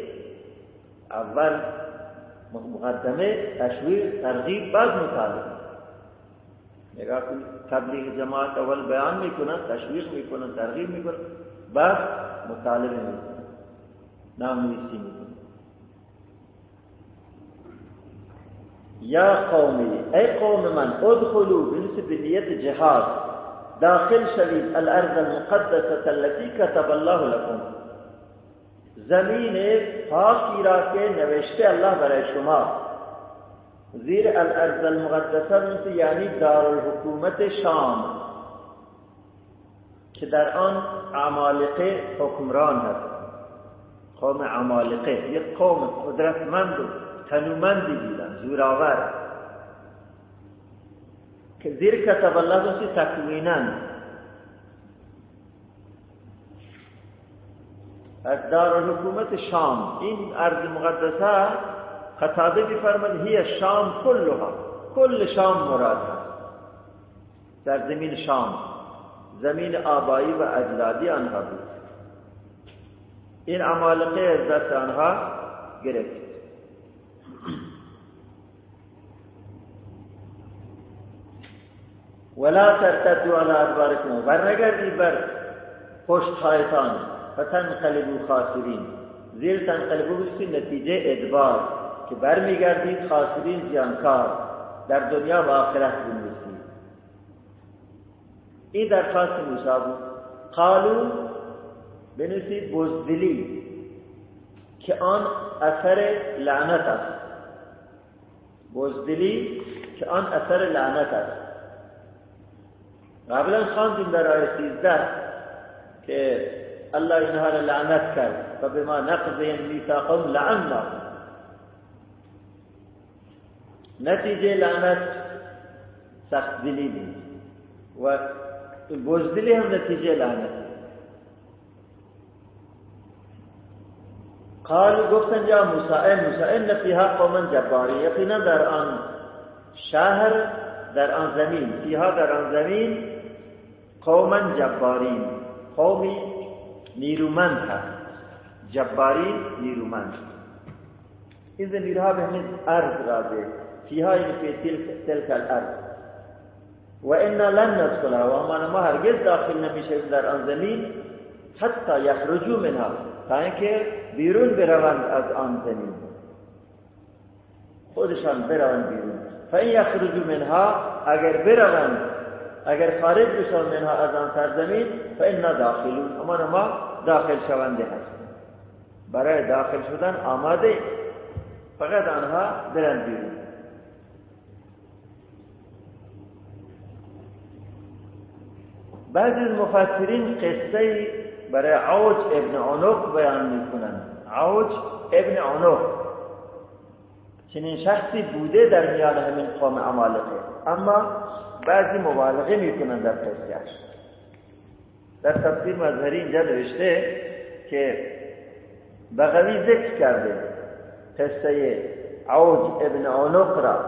اول مقدمه تشویق ترغیب بعد مطالبه نگاه کنید تبلیغ جماعت اول بیان می‌کنن تشویق می‌کنن ترغیب می‌کنن بعد مطالبه می‌کنن. نام نویسی می‌کنن یا قومی ای قوم من؟ ادخلوا بنسب نیت جهاد. داخل شوید الأرض المقدسة التي كتب الله لكم. زمین پاکی را که نوشته الله برای شما. زیر الأرض المقدسة مثل یعنی دارالحکومت شام که در آن عمالقه حکمران هست. قوم عمالقه یک قوم قدرتمند و تنومندی بودن زوراور. که زیر کتب الله مثل تکوینن از دارالحکومت شام. این ارض مقدسه قطاده بفرمد هی شام کلها. کل شام مراد هست. در زمین شام. زمین آبایی و اجدادی آنها بود. این عمالقه از دست آنها گرفت. ولا ترتدوا على ادباركم برنگردی بر پشت هایتان فتنقلبوا خاسرین. زیر تنقلبو بستی نتیجه ادبار. که برمیگردید خاسرین زیانکار. در دنیا و آخرت بنویسید. این درخواست موسی بود. قالو بنویسید بزدلی. که آن اثر لعنت است. بزدلی که آن اثر لعنت است. قبلا خواندیم در آیه 13 که الله اینها را لعنت کرد و به ما نقضهم میثاقهم لعنا نتیجه لعنت سخت دلی بود و بزدلی هم نتیجه لعنت قال گفتن یا موسی موسی ان فیها قوما جباری یقینا در آن شهر در آن زمین فیها در آن زمین قوما جبارین. قومی نیرومند هست. جبارین نیرومند. این زمیرها به همین ارض راجه فيها يعني في تلك, تلك الأرض وإنا لن ندخلها. وما ما هرگز داخل نمیشه در آن زمین. حتی یخرجو منها. تا اینکه بیرون بروند از آن زمین. خودشان بروند بیرون. فاین یخرجو منها اگر بروند اگر خارج بشن منها از آن سرزمین فانا داخلون. اما ما داخل شونده هستیم. برای داخل شدن آماده. فقط آنها برند بیرون. بعضی مفسرین قصه برای عوج ابن عنق بیان می‌کنند. عوج ابن عنق. چنین شخصی بوده در میان همین قوم عمالقه. اما بعضی مبالغه می‌کنند در قصهش در تفسیر مظهری اینجا نوشته که بغوی ذکر کرده قصه عوج ابن عنق را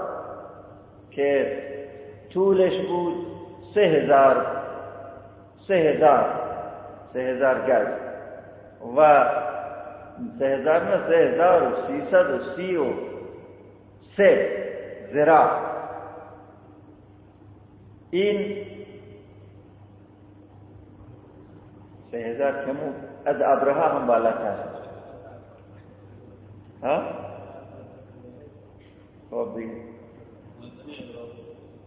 که طولش بود سه هزار سه هزار سه هزار گز و سه هزار نه سه هزار و سیصد و سی و سه زراع این سه هزار کمو از ابرها هم بالاتر. ها؟ خب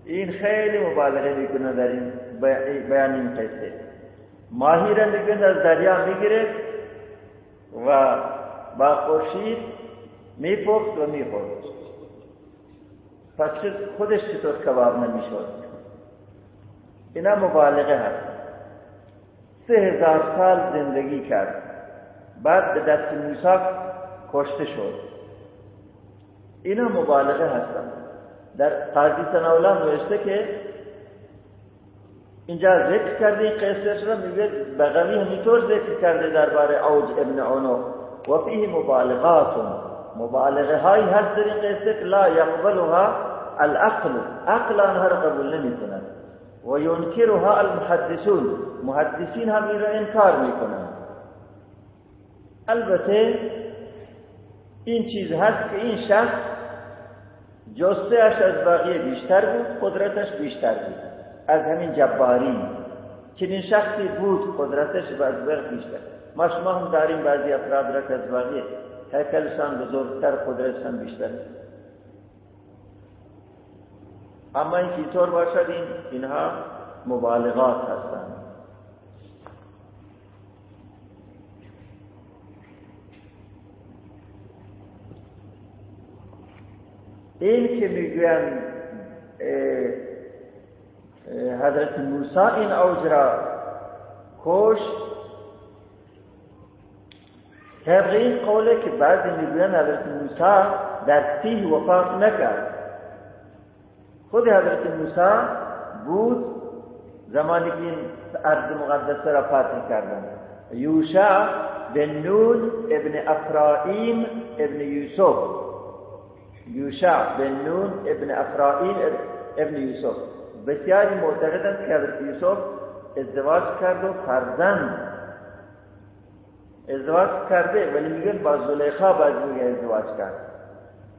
این خیلی مبالغه می‌کنه در این بیان این قصه. ماهی را میگن از دریا می‌گیره و با خورشید میپخت و می‌خورد. پس خودش چطور کباب نمی‌شد؟ اینا مبالغه هست. سه هزار سال زندگی کرد. بعد به دست موسی کشته شد. اینا مبالغه هستند در قاضی سناولا نوشته که اینجا ذکر کرده این قصه را میگه بغوی همینطور ذکر کرده درباره اوج ابن عنو و فیه مبالغات. مبالغه های هست در این قصه لا یقبلها العقل. عقل آنها را قبول نمی کند و ینکرها المحدثون. محدثین هم این را انکار می کنند البته این چیز هست که این شخص اش از بقیه بیشتر بود قدرتش بیشتر بود. از همین جباری چنین شخصی بود قدرتش از برق بیشتر. ما شما هم داریم بعضی افراد را که از بقیه هیکلشان بزرگتر قدرتشان بیشتر. اما این طور باشد؟ این اینها مبالغات هستند. این که می‌گویند حضرت موسی این اوج را کشت طبق این قوله که بعضی می‌گویند حضرت موسی در تیه وفات نکرد. خود حضرت موسی بود زمانی که این ارض مقدسه را فتح کردند یوشع بن نون ابن افرائیم ابن یوسف. یوشع بن نون ابن افرائیم ابن یوسف. بسیاری معتقدند که حضرت یوسف ازدواج کرد و فرزند ازدواج کرده ولی میگن با زلیخا باید میگه ازدواج کرد.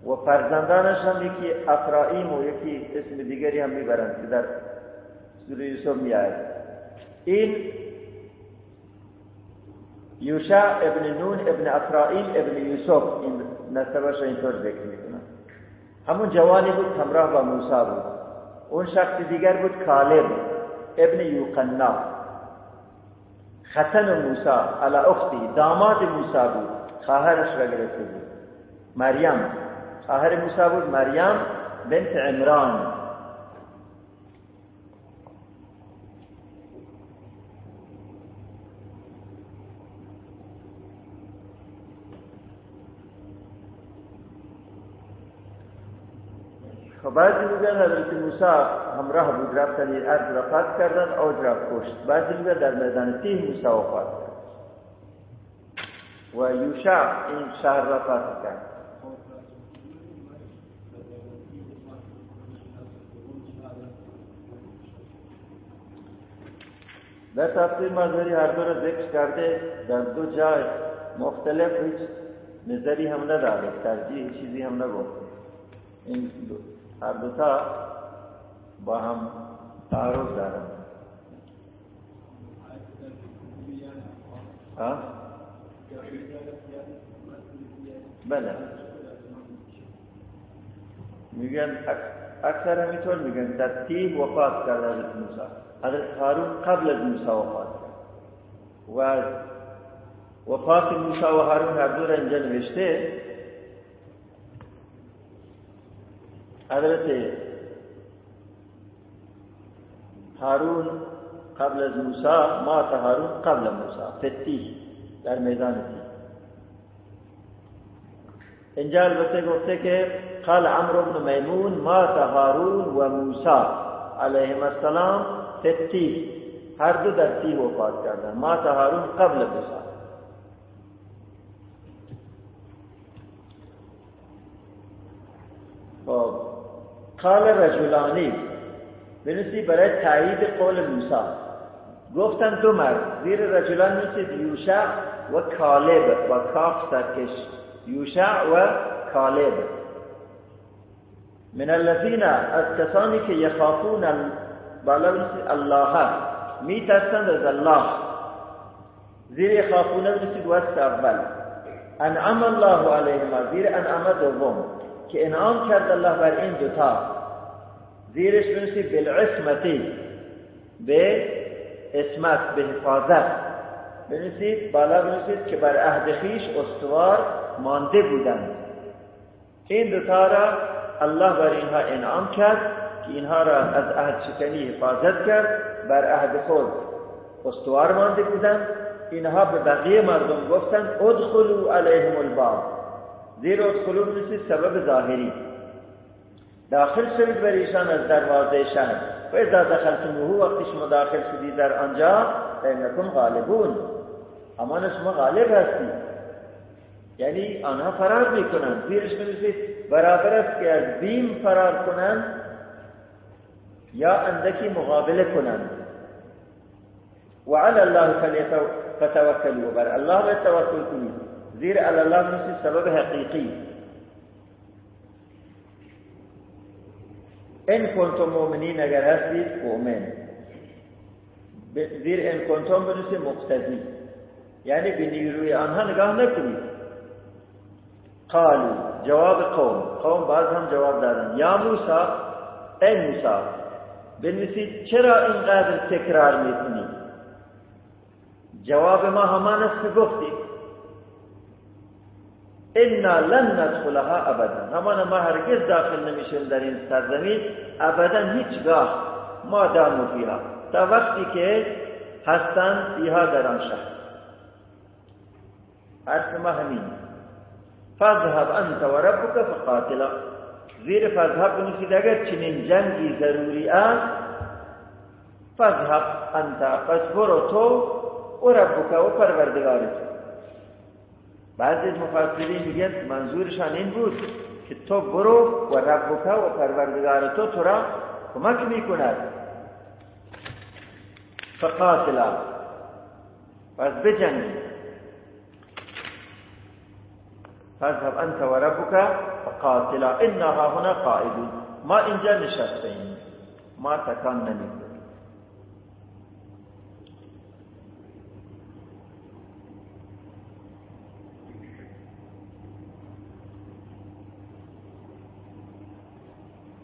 و فرزندانش هم یکی افرائیم و یکی اسم دیگری هم می‌برند که در سوره یوسف میآید. این یوشع ابن نون ابن افرائیم ابن یوسف این نسبش اینطور ذکر می‌کنن. همون جوانی بود همراه با موسی بود. اون شخص دیگر بود کالب ابن یوقنا. ختن موسی علی اختی داماد موسی بود. خواهرش را گرفته بود. مریم. خواهر موسی بود مریم بنت عمران. خب بعضی میگن حضرت موسی همراه بود رفتن این ارض را فتح کردن اوج را کشت. بعضی میگن در میدان تیه موسی وفات کرد. و یوشع این شهر را فتح کرد. در تفسیر مظهری هر دو را ذکر کرده در دو جای مختلف هیچ نظری هم نداره ترجیح چیزی هم نگفت این دو. هر دوتا با هم تعارض دارن بله میگن اکثر همینطور میگن در تیه وفات کرد حضرت موسی حضرت هارون قبل از موسی وفات و وفات موسی و هارون هر دو اینجا نوشته. حضرت هارون قبل از موسی مات هارون قبل موسی. فتی در میدان تی اینجا البته گفته که قال عمرو بن میمون مات هارون و موسی علیهم السلام فتی هر دو در تی وفات کردن. مات هارون قبل موسی خب قال رجلانی بنویسی برای تایید قول موسی. گفتن دو مرد زیر رجلان نویسید یوشع و کالب و کاف سرکش. یوشع و کالب. من الذین از کسانی که یخافون بالا الله. می ترسند از الله. زیر یخافون نویسید وست اول. انعم الله علیهم زیر انعم دوم. که انعام کرد الله بر این دوتا زیرش بنویسید بالعصمتی. به اسمت به حفاظت. بنویسید بالا بنویسید که بر عهد خیش استوار مانده بودند. این دوتا را الله بر اینها انعام کرد. که اینها را از عهد شکنی حفاظت کرد بر عهد خود استوار مانده بودند. اینها به بقیه مردم گفتند ادخلوا علیهم الباب. زیر ادخلوا بنویسید سبب ظاهری. داخل شوید بر ایشان از دروازه شهر. و اذا دخلتموه وقتی شما داخل شدید در آنجا فانکم غالبون. اما شما غالب هستید یعنی آنها فرار می‌کنند. زیرش بنویسید برابر است که از بیم فرار کنند یا اندکی مقابله کنند و علی الله فتوکلوا بر الله توکل کنید زیر علی الله بنویسید سبب حقیقی. ان کنتم مؤمنین اگر هستید مؤمن. زیر ان کنتم بنویسید مقتضی یعنی به نیروی آنها نگاه نکنید قالو جواب قوم. قوم بعض هم جواب دادن. یا موسی ای موسی بنویسید چرا اینقدر تکرار می‌کنید؟ جواب ما همان است که گفتید انا لن ندخلها ابدا همان ما هرگز داخل نمیشیم در این سرزمین. ابدا هیچگاه ما دامو فیها تا وقتی که هستن فیها در آن شهر. حرف ما همین. فذهب انت و ربک فقاتلا. زیر فذهب بنویسید اگر چنین جنگی ضروری است فذهب انت پس برو تو و ربک و پروردگارت. بعضی از مفسرین میگن منظورشان این بود که تو برو و ربک و پروردگار تو تو را کمک می‌کند. فقاتلا. پس بجنگی فاذهب انت و ربک فقاتلا انا هنا قائدون. ما اینجا نشسته ایم ما تکان نمی‌کنیم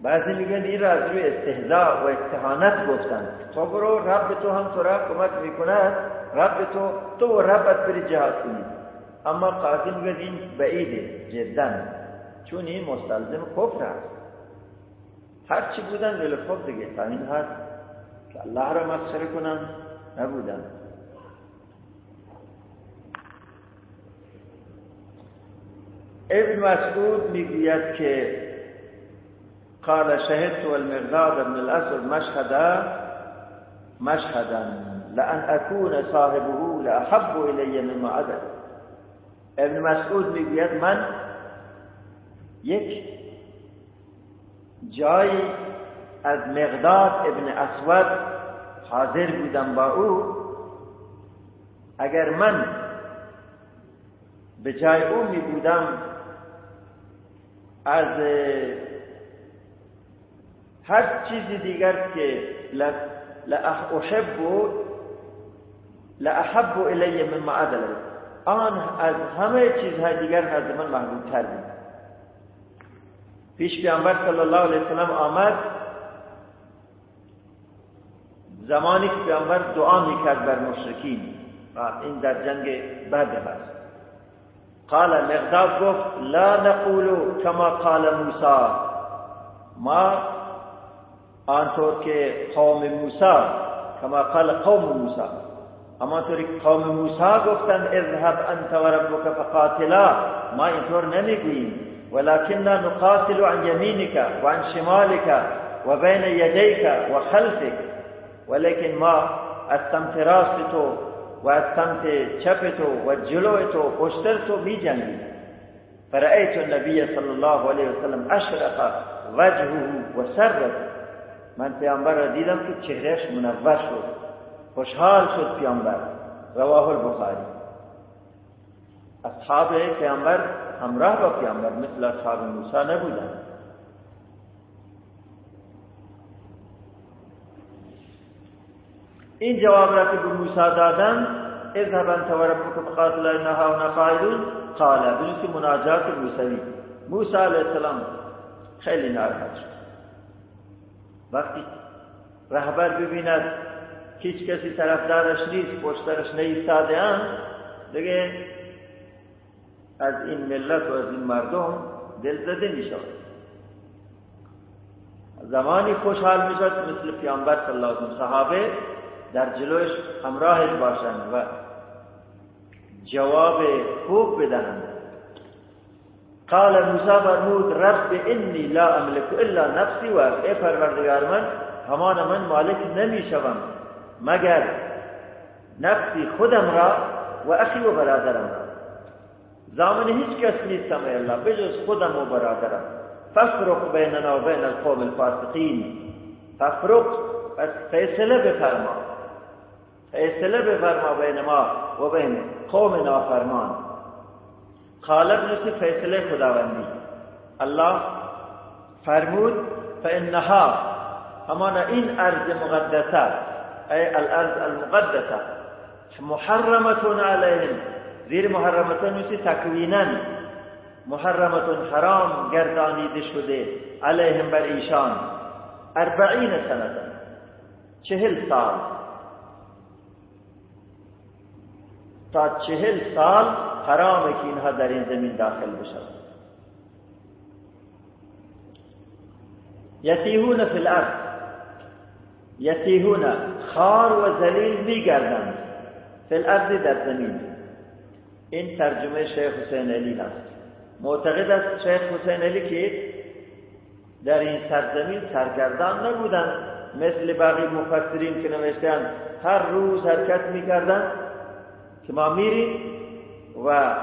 بعضی میگن این را از روی استهزاء و اتهانت گفتن. تو برو رب تو هم تو را کمک می‌کند. رب تو تو ربت بری جهاد کنید اما قاضی میگه این بعیده جدا. چون این مستلزم کفر است. هر چی بودن ولی خب دیگه. این هست که الله را مسخره کنن نبودن. ابن مسعود می‌گوید که قال شهدت والمغداد بن الأسود مشهدا مشهدا. لأن أكون صاحبه لأحب إلي مما عدد ابن مسعود می‌گوید من یک جایی از مقداد ابن اسود حاضر بودم با او. اگر من به جای او می بودم از هر چیزی دیگر که احب لأحب الی مما عدل آن از همه چیزهای دیگر نزد من محبوب تر بود. پیش پیامبر صلی الله علیه وسلم آمد. زمانی که پیامبر دعا می‌کرد بر مشرکین این در جنگ بدر هست قال مقداد گفت لا نقول کما قال موسی. ما آنطور که قوم موسی کما قال قوم موسی. اما طوری قوم موسی گفتند اذهب انت و ربک فقاتلا. ما اینطور نمیگوییم. ولكننا نقاتل عن يمينك وعن شمالك وبين يديك وخلفك ولكن ما از سمت راست تو و از سمت چپ تو و جلو تو پشتر تو می جنگی فرأيت النبي صلى الله عليه وسلم اشرق وجهه و سرت من پیامبر را دیدم که چهرهش منور شد. خوشحال شد پیامبر. رواه البخاری. اصحاب پیامبر همراه با پیامبر مثل اصحاب موسی نبودن. این جواب را که به موسی دادن اذهب انت و ربک فقاتل انها و قاعدون قال بنوسی مناجات موسوی موسی علیه السلام خیلی ناراحت شد. وقتی رهبر ببیند هیچ کسی طرفدارش نیست پشترش نیستاده هم دیگه از این ملت و از این مردم دلزده می شود زمانی خوشحال می مثل پیامبر صلی الله علیه صحابه در جلوش همراهش باشند و جواب خوب بدهند. قال موسی فرمود رب انی لا املک الا نفسی و ای پروردگار من همان من مالک نمی شوم مگر نفسی خودم را و اخی و برادرم را. زامن هیچ کس نیستم ای الله بجز خودم و برادرم. ففرق بیننا و بین القوم الفاسقین. ففرق پس فیصله بفرما. فیصله بفرما بین ما و بین قوم نافرمان. خالب نسی فیصله خداوندی. الله فرمود فانها همان این ارض مقدسه ای الأرض المقدسة. محرمتون علیهم زیر محرمتان نیستی تکوینا محرمتون حرام گردانیده شده علیهم بر ایشان. اربعین سنتن چهل سال. تا چهل سال حرامه که اینها در این زمین داخل بشن. یتیهون فی الأرض. یتیهون خار و ذلیل میگردند فی الارض در زمین. این ترجمه شیخ حسین علی هست. معتقد است شیخ حسین علی که در این سرزمین سرگردان نبودند مثل باقی مفسرین که نوشتن هر روز حرکت می‌کردن که ما میریم و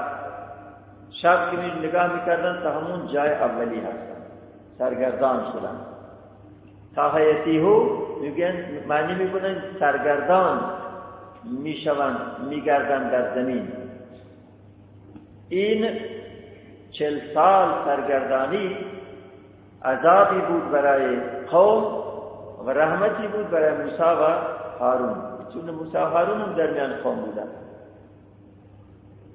شب که می نگاه می‌کردن تا همون جای اولی هستن. سرگردان شدن. تا هو میگن معنی می‌کنن سرگردان می‌شوند میگردن در زمین. این چل سال سرگردانی عذابی بود برای قوم و رحمتی بود برای موسی و هارون. چون موسی و هارون هم درمیان قوم بودن.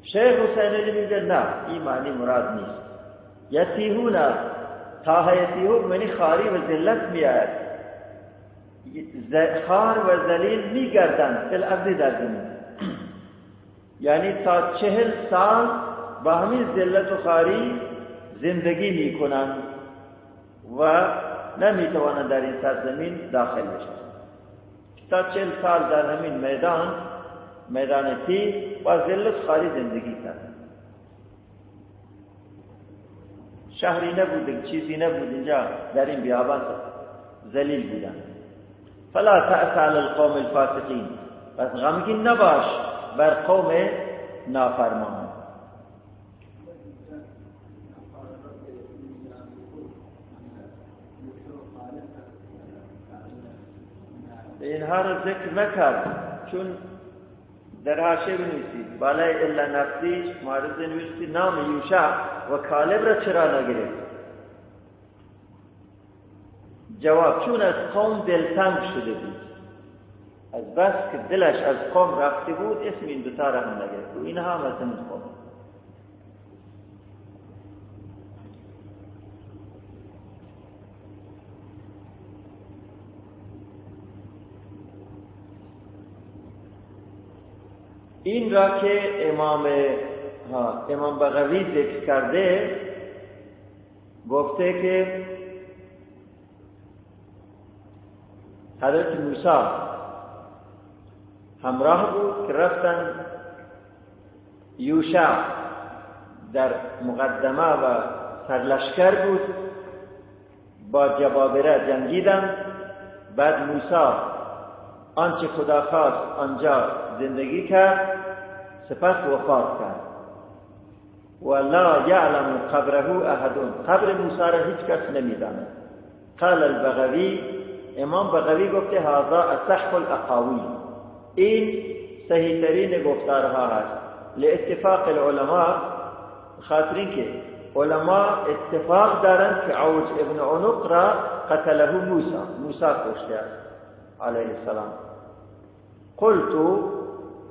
شیخ حسین علی میگه نه این معنی مراد نیست. یتیهون تا یتیهون منی خاری و ذلت میاد خار و ذلیل میگردن فی الارض در زمین یعنی تا چهل سال با همین ذلت و خاری زندگی می‌کنند و نمی‌توانند در این سرزمین داخل بشن. تا چل سال در همین میدان میدان تی با ذلت خاری زندگی کردن شهری نبود چیزی نبود اینجا در این بیابان ذلیل بودن فلا تأس على القوم الفاسقین پس غمگین نباش بر قوم نافرمان. اینها رو ذکر نکرد چون در حاشیه بنویسید. بالای الا نفسیش معرض نویسید نام یوشع و کالب را چرا نگرفت؟ جواب چون از قوم دلتنگ شده بود. از بس که دلش از قوم رفته بود اسم این دوتا را هم نگرفت. و اینها هم از قوم. این را که امام امام بغوی ذکر کرده گفته که حضرت موسی همراه بود که رفتن یوشع در مقدمه و سرلشکر بود. با جبابره جنگیدن. بعد موسی آنچه خدا خواست آنجا زندگی کرد سپس وفات کرد. و لا یعلم قبره احدون. قبر موسی را هیچ کس نمی‌داند. قال البغوی امام بغوی گفته هذا اصح الاقاوی. این صحیح ترین گفتارها هست لاتفاق العلماء خاطرین که علما اتفاق دارند که عوج ابن عنق را قتله موسی موسی کشته علیه السلام. قلت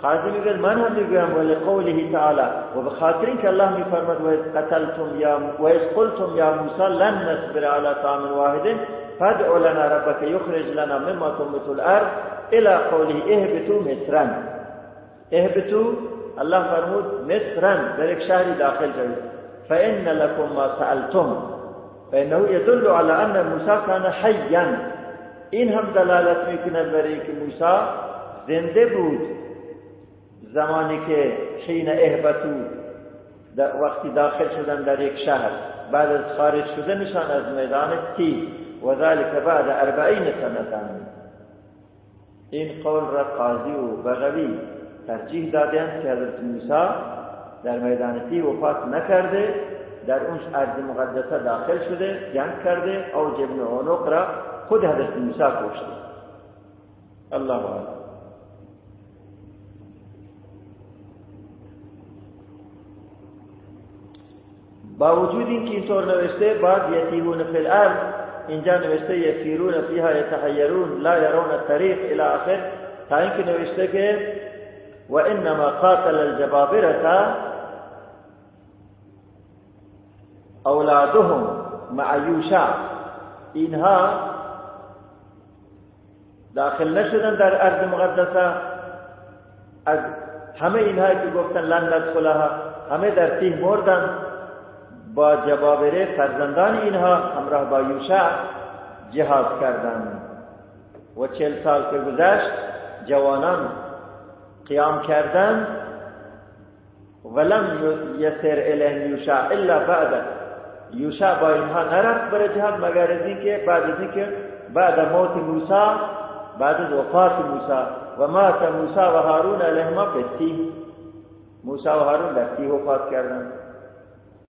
قاضی میگه من هم میگویم ولی قوله تعالی. و به خاطر اینکه الله میفرماد و قتلتم یا و قلتم یا موسی لن نصبر على طعام واحد. فادع لنا ربك يخرج لنا مما تنبت الأرض. إلى قوله اهبطوا مصرا. اهبطوا الله فرمود مصرا. یک شهری داخل شوید فإن لكم ما سألتم. فإنه يدل على أن موسی كان حيا. این هم دلالت میکند برای اینکه موسی زنده بود. زمانی که حین اهبتو وقتی داخل شدن در یک شهر. بعد از خارج شدنشان از میدان تی و ذلك بعد اربعین سنتان این قول را قاضی و بغوی ترجیح دادند که حضرت موسی در میدان تی وفات نکرده در اون ارض مقدسه داخل شده جنگ کرده او جبن عنق را خود حضرت موسی کشته. الله اکبر با وجود اینکه اینطور نوشته بعد یتیمون فی الارض اینجا نوشته یسیرون فیها یتحیرون لا یرون الطریق إلى آخر. تا اینکه نوشته که و انما قاتل الجبابرة أولادهم مع یوشع اینها داخل نشدن در أرض مقدسة. از همه اینها که گفتن لن ندخلها همه در تیه مردن. با جبابره فرزندان اینها همراه با یوشع جهاد کردند. و چل سال که گذشت جوانان قیام کردند. ولم یسر اله یوشع الا بعد. یوشع با اینها نرفت برای جهاد مگر از اینکه بعد از اینکه بعد موت موسی بعد از وفات موسی. و مات موسی و هارون علیهما فی موسی و هارون در وفات کردند.